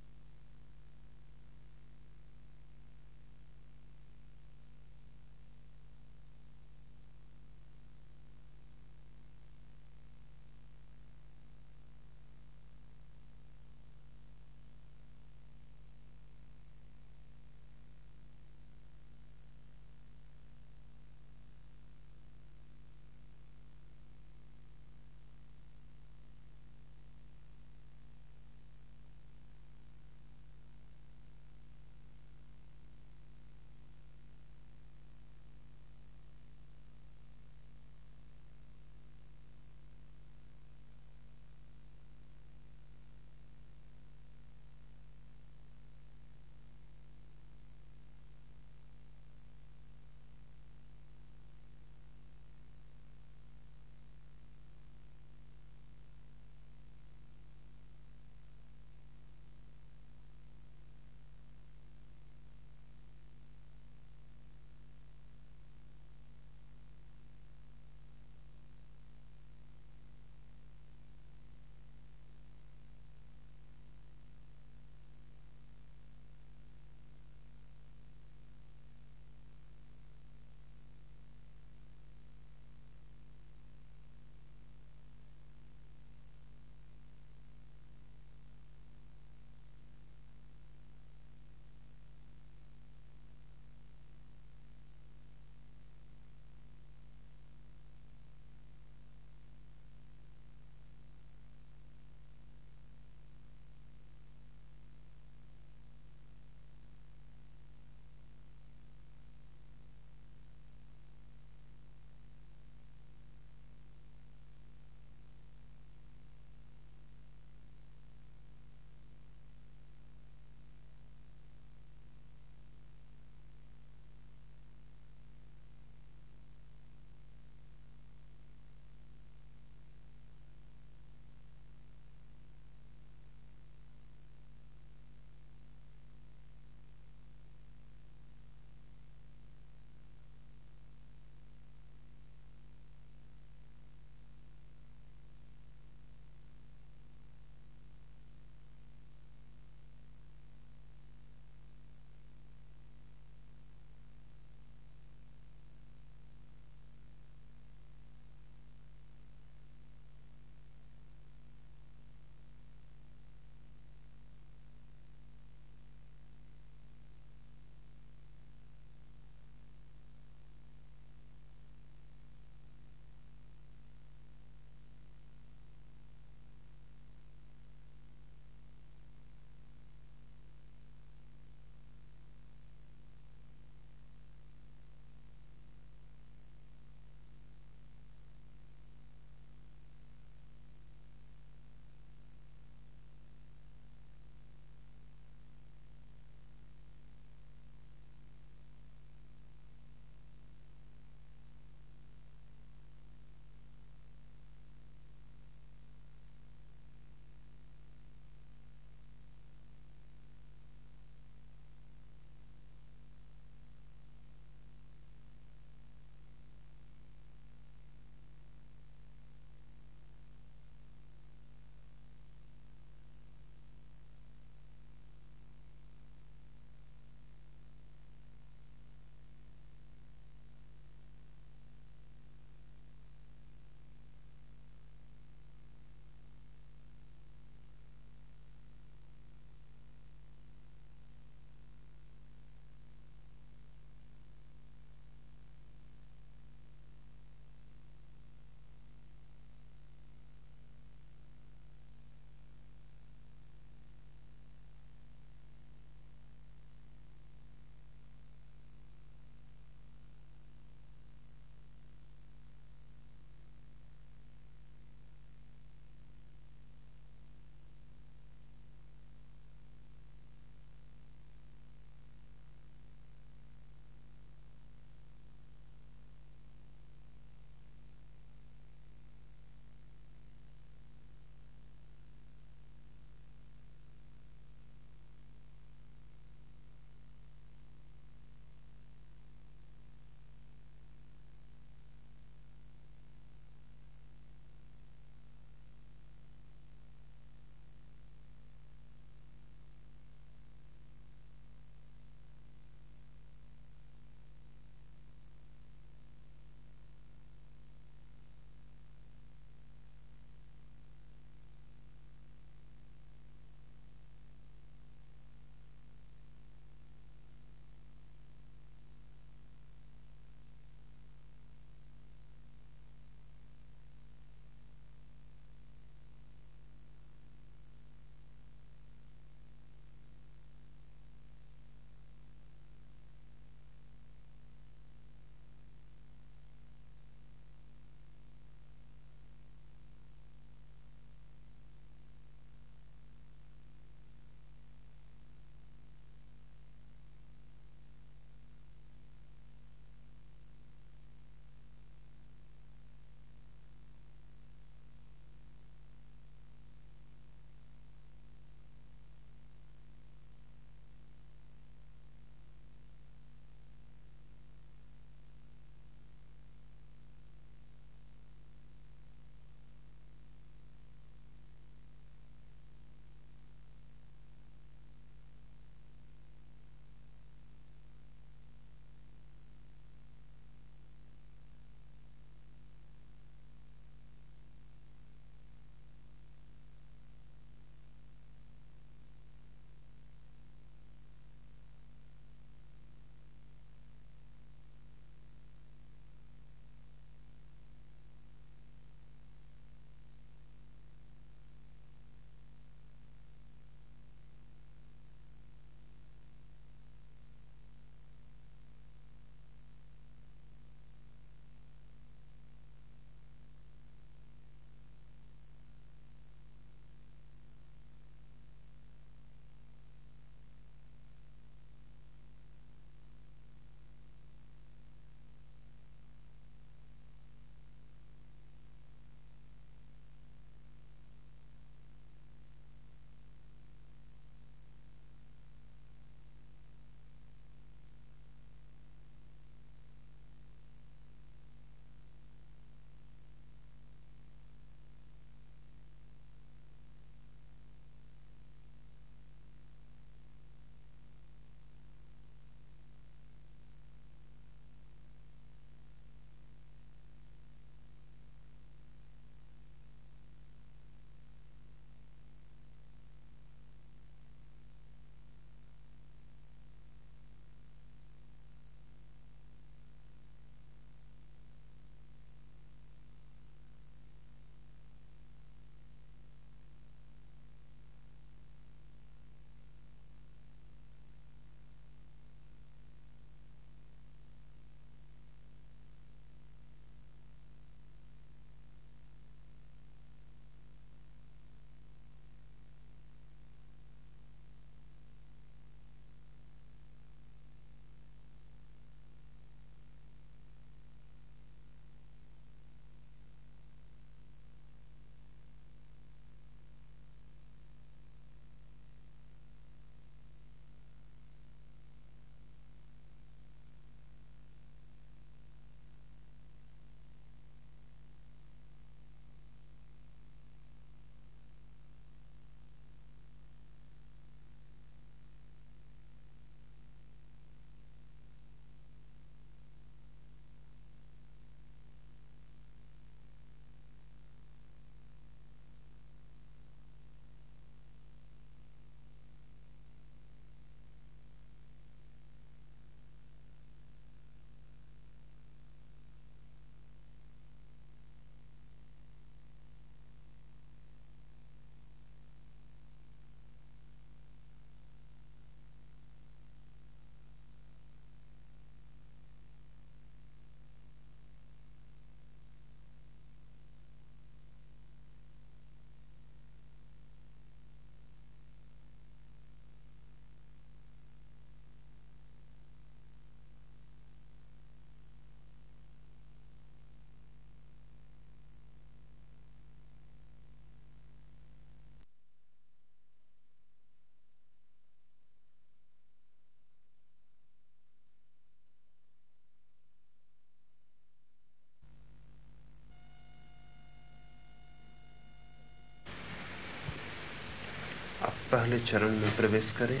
पहले चरण में प्रवेश करें।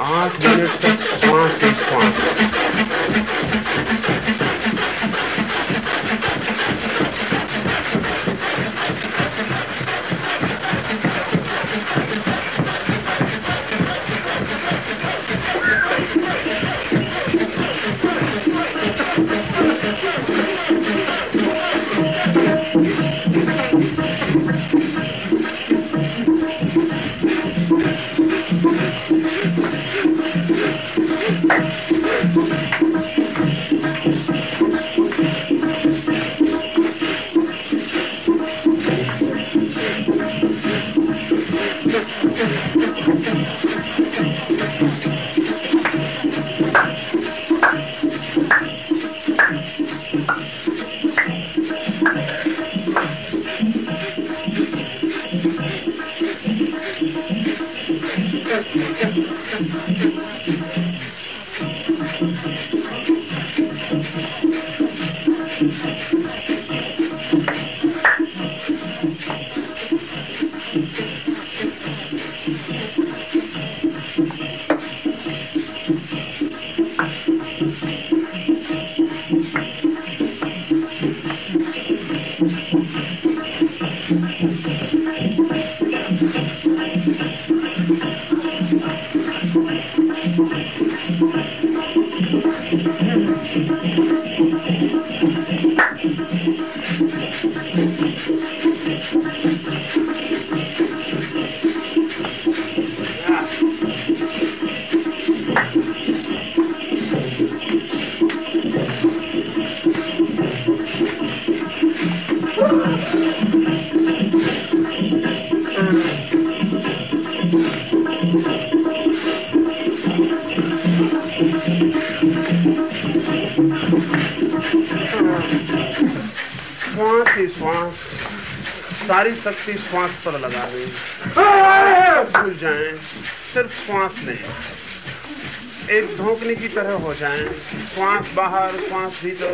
आठ मिनट तक श्वास श्वास। शक्ति श्वास पर लगा दें। भूल जाए सिर्फ़ श्वास लें। एक धोखने की तरह हो जाए श्वास बाहर श्वास भीतर।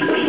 Thank you.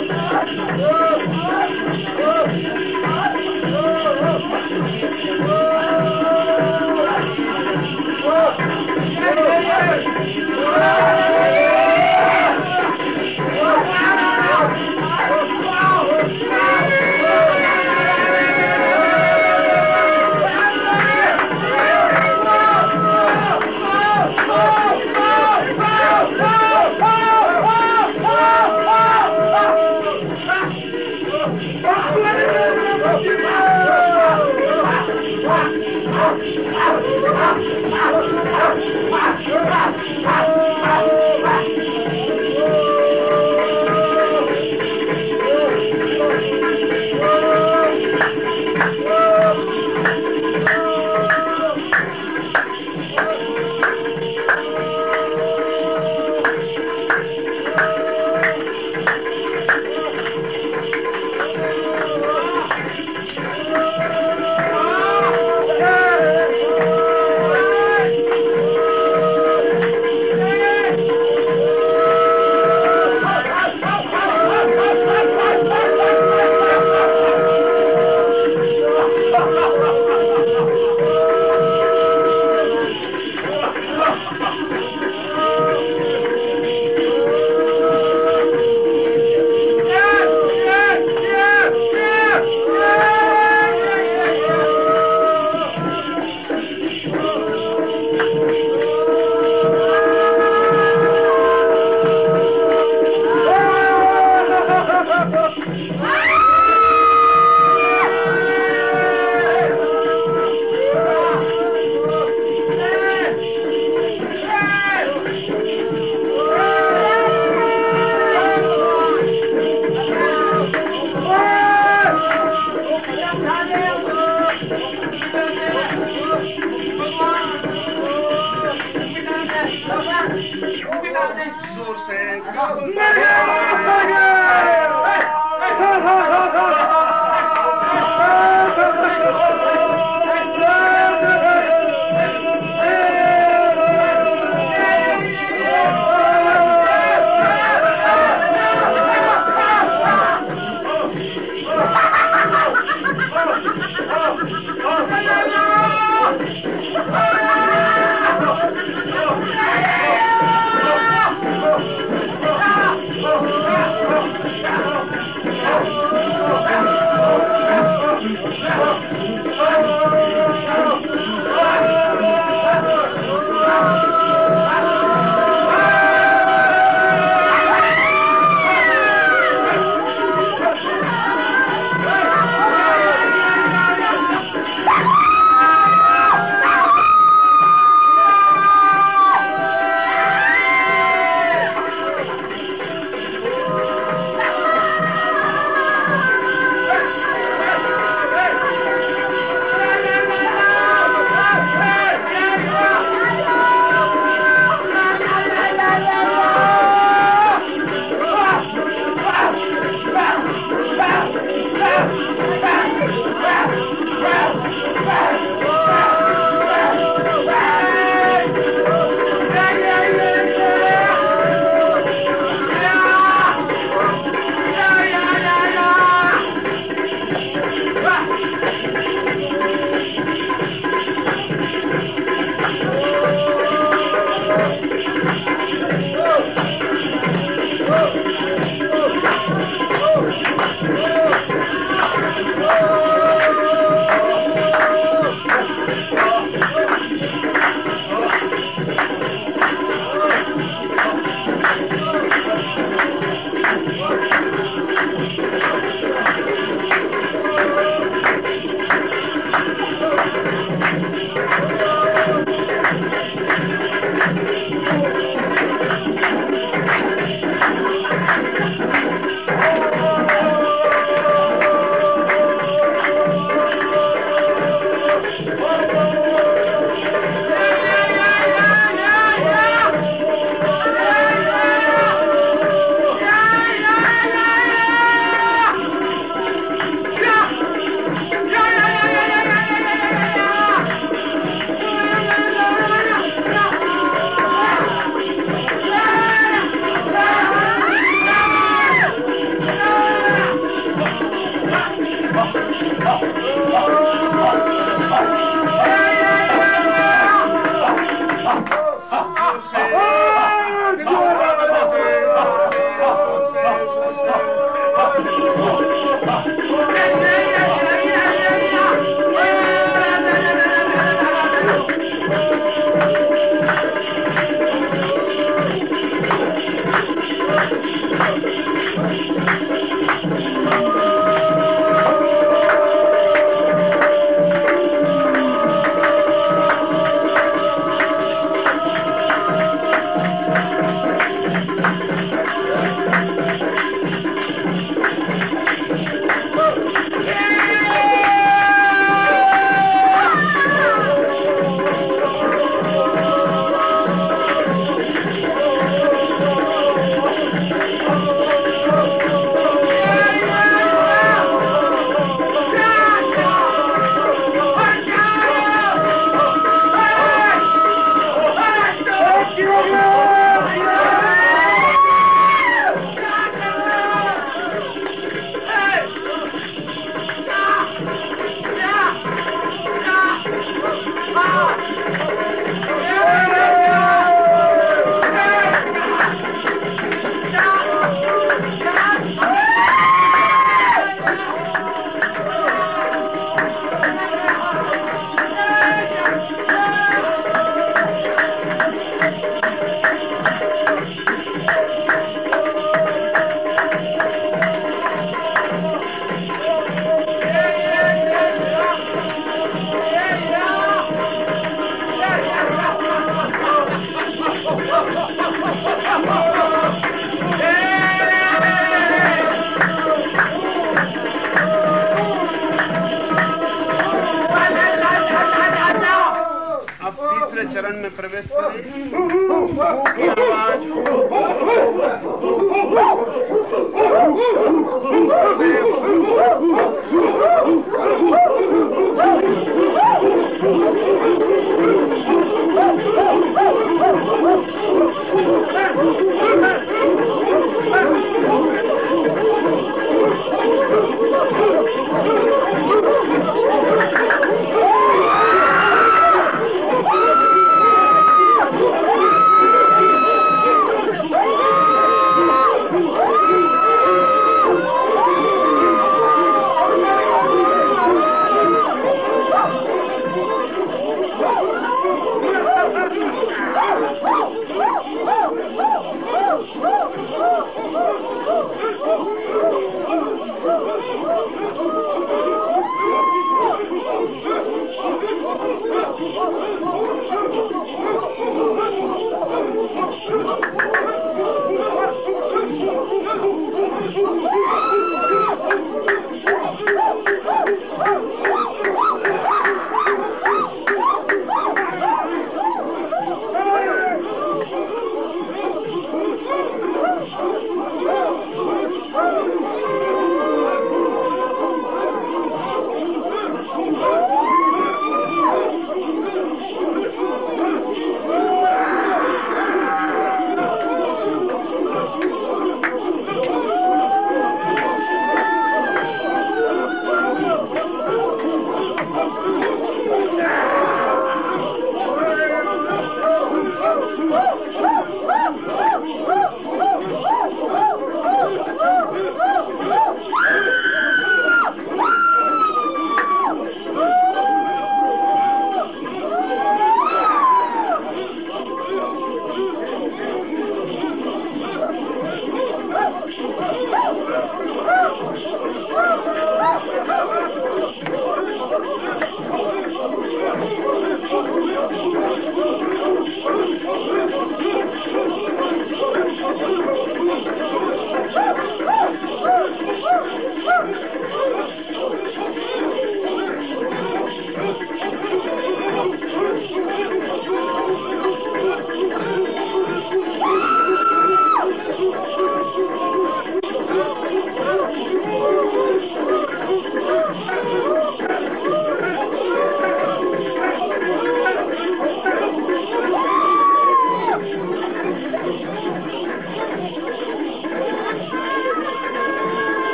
Oh,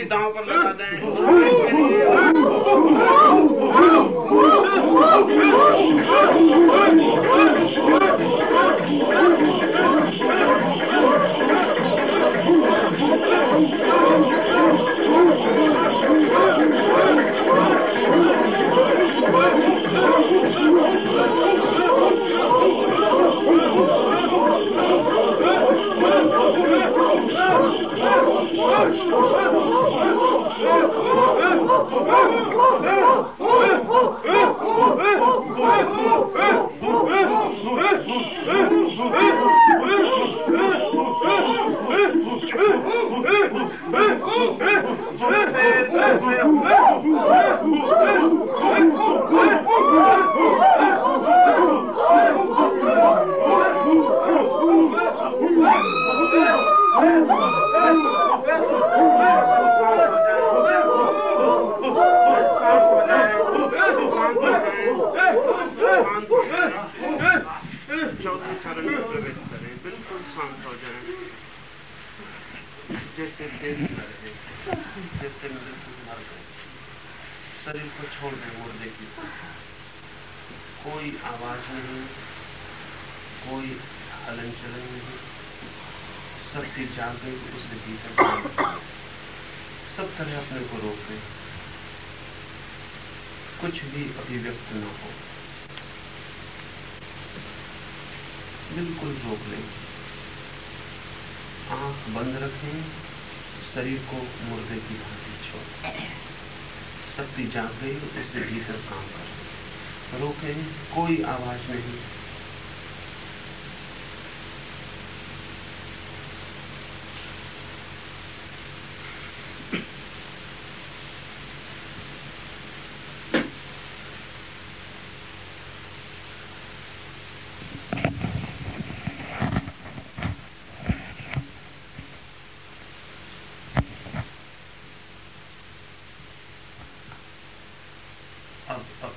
die damper gaan Oh. Los! Los! Los!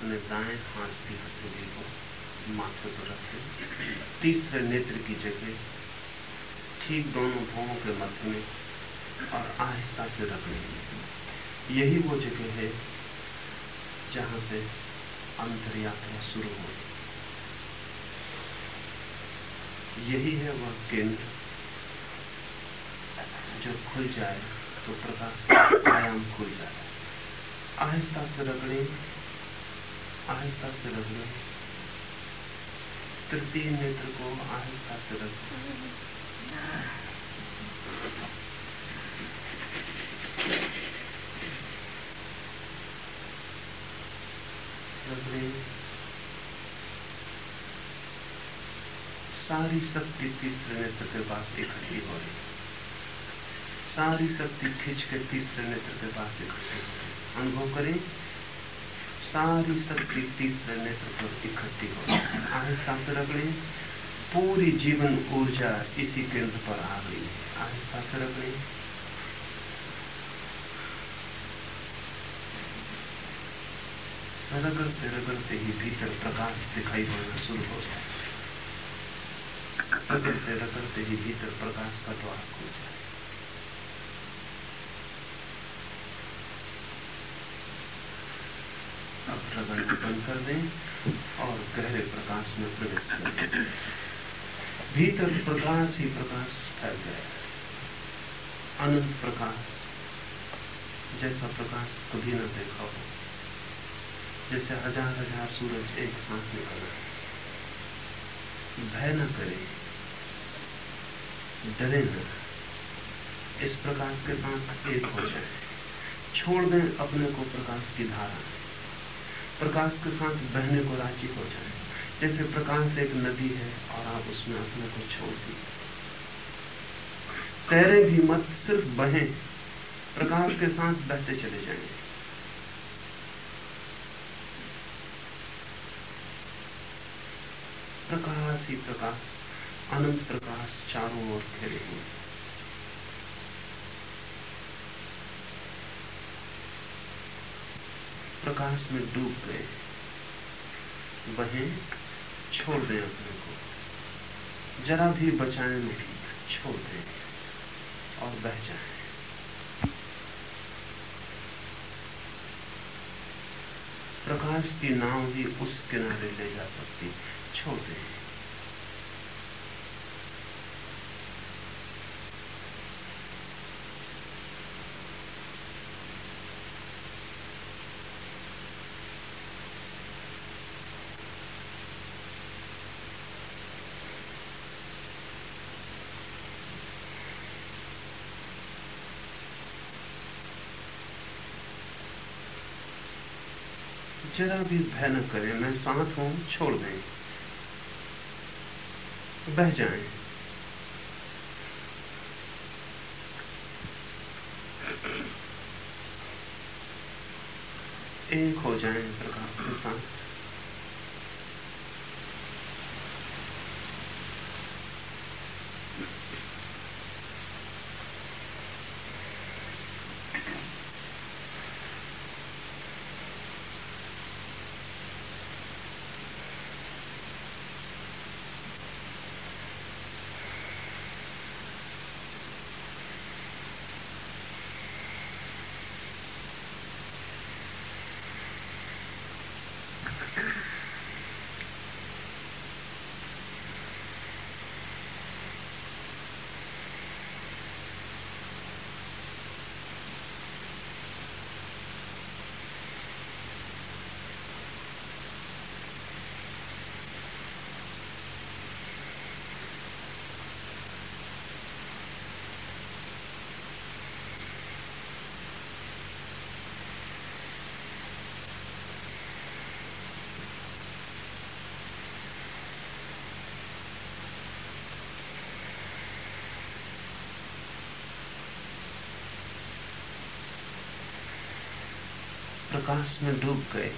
अपने दाएँ हाथ की हथेली को माथे पर रखें तीसरे नेत्र की जगह ठीक दोनों भुवों के मध्य में और आहिस्ता से रख लेंगे यही वो जगह है जहाँ से अंतर यात्रा शुरू हो यही है वह केंद्र जो खुल जाए तो प्रकाश आयाम खुल जाए। आहिस्ता से रगड़े आहिस्ता से रख लो तृतीय नेत्र को आहिस्ता से रख सारी शक्ति तीसरे नेत्र के पास इकट्ठी हो रही सारी शक्ति खींच के तीसरे नेत्र के पास इकट्ठी हो रही अनुभव करें। सारी शक्ति तीसरे नेत्र पर इकट्ठी हो आहिस्ता से रगड़ी पूरी जीवन ऊर्जा इसी केंद्र पर आ गई। आहिस्ता से रगड़ी रगड़ते रगड़ते ही भीतर प्रकाश दिखाई पड़ना शुरू हो जाए रगड़ते रगड़ते ही भीतर प्रकाश का द्वार खुल जाए रगड़ बंद कर दें और गहरे प्रकाश में प्रवेश कर। भीतर प्रकाश ही प्रकाश फैल गया अनंत प्रकाश, जैसा प्रकाश कभी न देखा हो, जैसे हज़ार हज़ार सूरज एक साथ निकल भय न करे, डरे न। इस प्रकाश के साथ एक हो जाए। छोड़ दें अपने को प्रकाश की धारा। प्रकाश के साथ बहने को राज़ी हो। जाए जैसे प्रकाश एक नदी है और आप उसमें अपने को छोड़ दी तैरे भी मत, सिर्फ़ बहे। प्रकाश के साथ बहते चले जाएँगे। प्रकाश ही प्रकाश, अनंत प्रकाश चारों ओर खेले हुए। प्रकाश में डूब गए। बहें छोड़ दे अपने को। जरा भी बचाए नहीं, छोड़ दे। और बह जाए प्रकाश की नाव भी उस किनारे ले जा सकती, छोड़ दें। जरा भी भय न करें, मैं साथ हूँ, छोड़ दें। बह जाए। एक हो जाए प्रकाश के साथ। प्रकाश में डूब गए।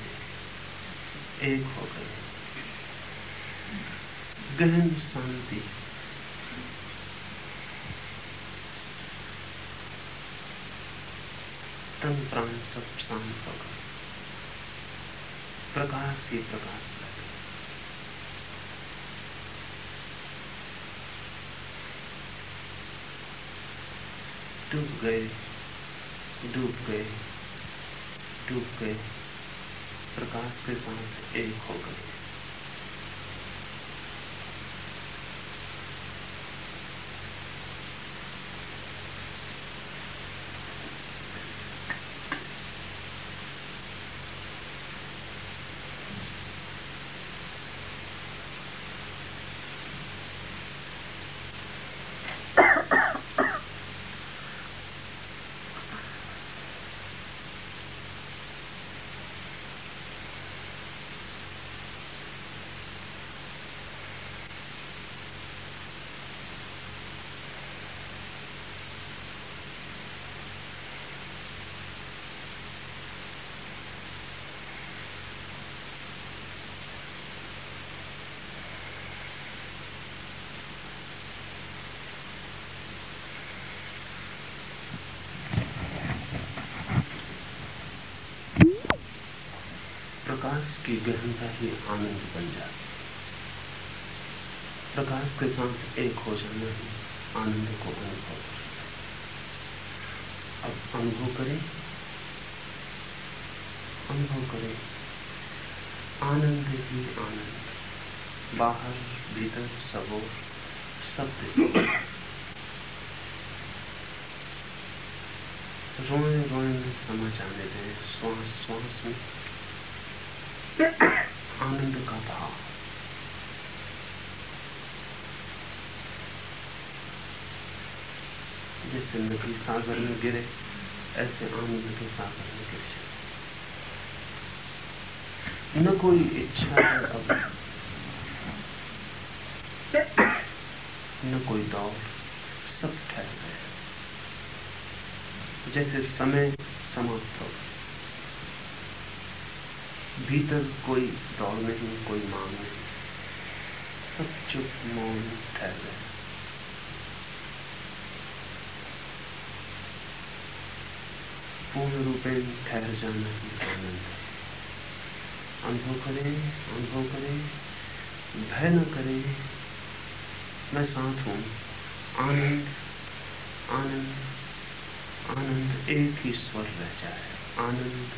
एक हो गए। गहन शांति। तन प्राण सब शांत हो गए। प्रकाश ही प्रकाश कर डूब गए डूब गए। डूब गए प्रकाश के साथ एक हो गए प्रकाश की गहनता ही आनंद बन जाती प्रकाश के साथ एक हो जाना ही आनंद को अनुभव अब अनुभव करें अनुभव करें। आनंद ही आनंद, बाहर, भीतर, सबो सब रोए रोए में समझ आने दें श्वास श्वास में आनंद का भाव। जैसे नदी सागर में गिरे, ऐसे आनंद के सागर में गिर जाए। न कोई इच्छा है अब, न कोई दौड़ सब ठहर गए जैसे समय समाप्त हो भीतर कोई दौड़ नहीं कोई मांग नहीं सब चुप मौन ठहर गए। पूर्ण रूपेण ठहर जाना ही आनंद है। अनुभव करें अनुभव करें, भय न करें। मैं साथ हूँ। आनंद आनंद आनंद एक ही स्वर रह जाए। आनंद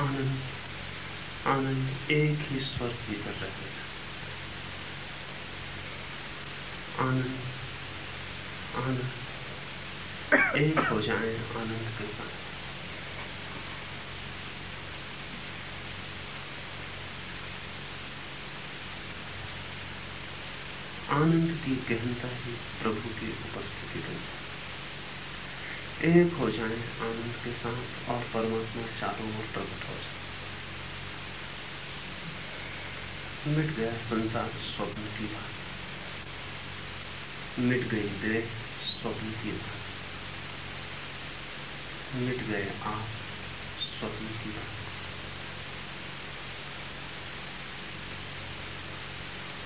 आनंद आनंद एक ही स्वर भीतर रहे आनंद आनंद, एक हो जाए आनंद के साथ। आनंद की गहनता ही प्रभु की उपस्थिति बनती एक हो जाए आनंद के साथ और परमात्मा चारों ओर प्रकट हो जाए। मिट गया संसार स्वप्न की बात। मिट गई देह स्वप्न की बात। मिट गए आप स्वप्न की बात।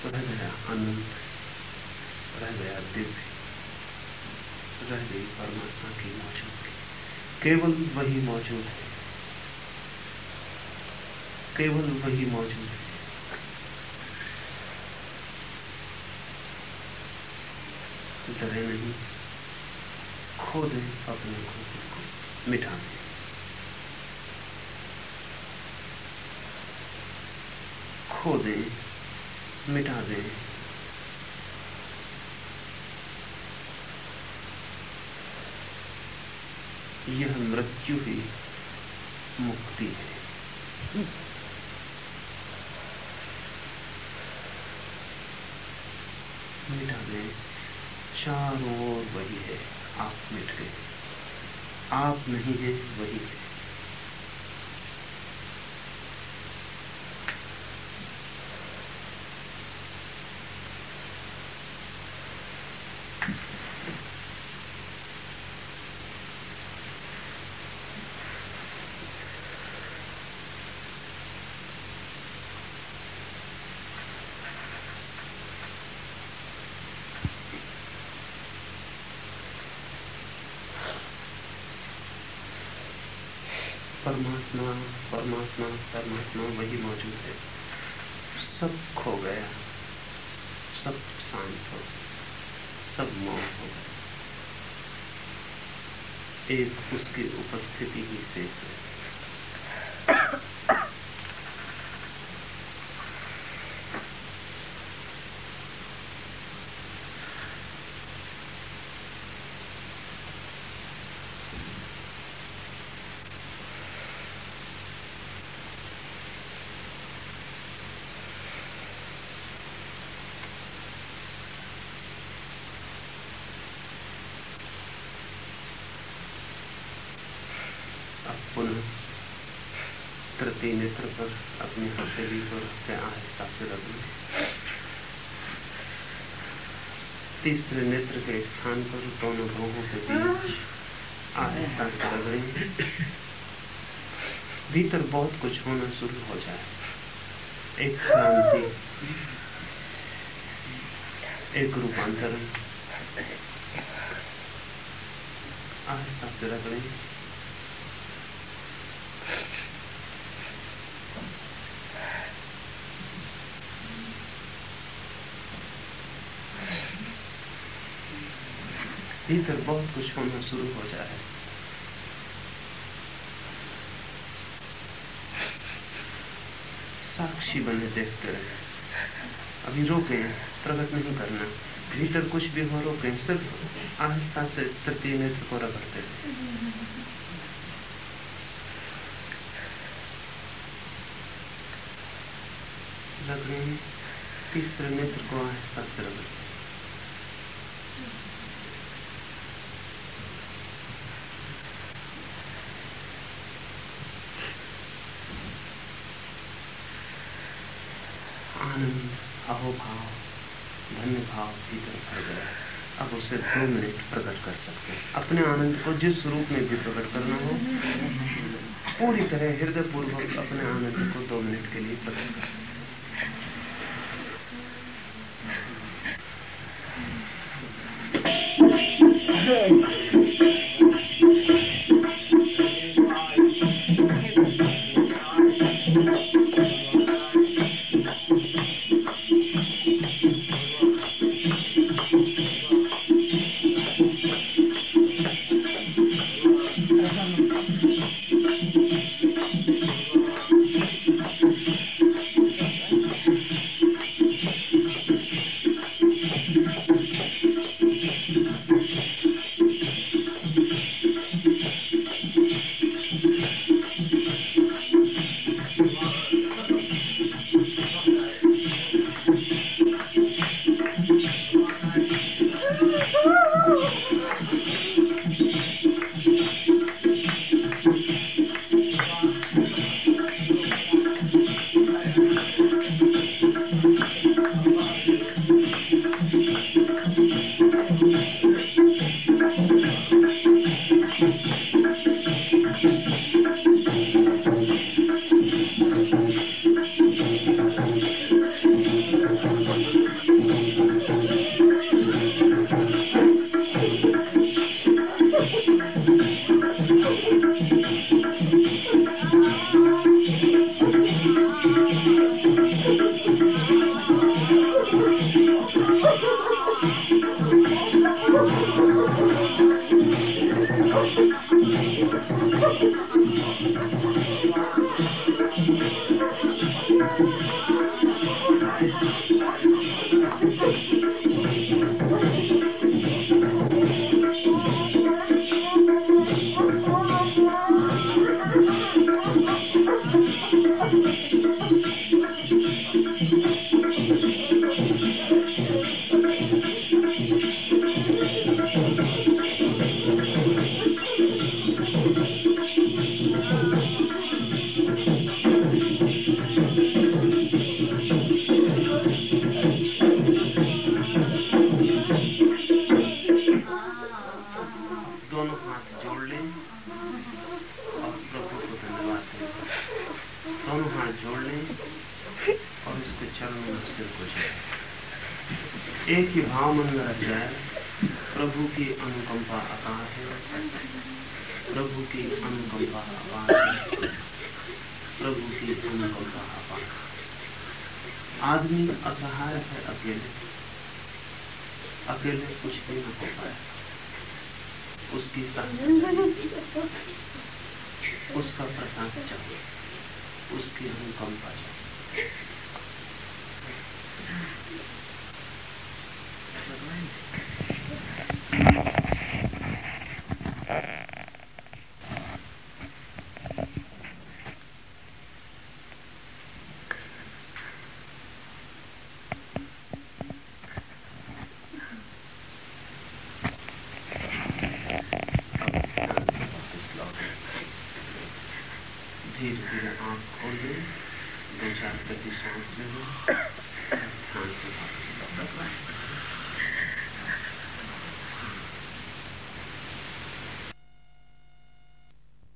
रह गया आनंद रह गया दिव्य। रह गई परमात्मा की मौजूदगी। केवल वही मौजूद है। केवल वही मौजूद है। डरे नहीं खो दे अपने को को मिटा दे खो दे मिटा दे। यह मृत्यु ही मुक्ति है। मिटा गए। चारों ओर वही है। आप मिट गए। आप नहीं है, वही है। परमात्मा परमात्मा परमात्मा वही मौजूद है। सब खो गया। सब शांत हो सब मौन हो एक उसकी उपस्थिति ही शेष है। पुनः तृतीय नेत्र पर, अपनी हथेली पर रखते आहिस्ता से रख तीसरे नेत्र के स्थान पर दोनों भोगों के बीच आहिस्ता से रगड़ें भीतर बहुत कुछ होना शुरू हो जाए। एक क्रांति एक रूपांतरण। आहिस्ता से रगड़ें भीतर बहुत कुछ होना शुरू हो जाए। साक्षी बने देखते रहे अभी रोके प्रकट नहीं करना। भीतर कुछ भी हो, रोके, सिर्फ़ आहिस्ता से तृतीय नेत्र को रगड़ते रगड़े, तीसरे नेत्र को आहिस्ता से रगड़ते आनंद अहोभाव धन्य भाव भीतर भर गया अब उसे दो मिनट प्रकट कर सकते हैं। अपने आनंद को जिस रूप में भी प्रकट करना हो, पूरी तरह हृदय पूर्वक अपने आनंद को दो मिनट के लिए प्रकट कर सकते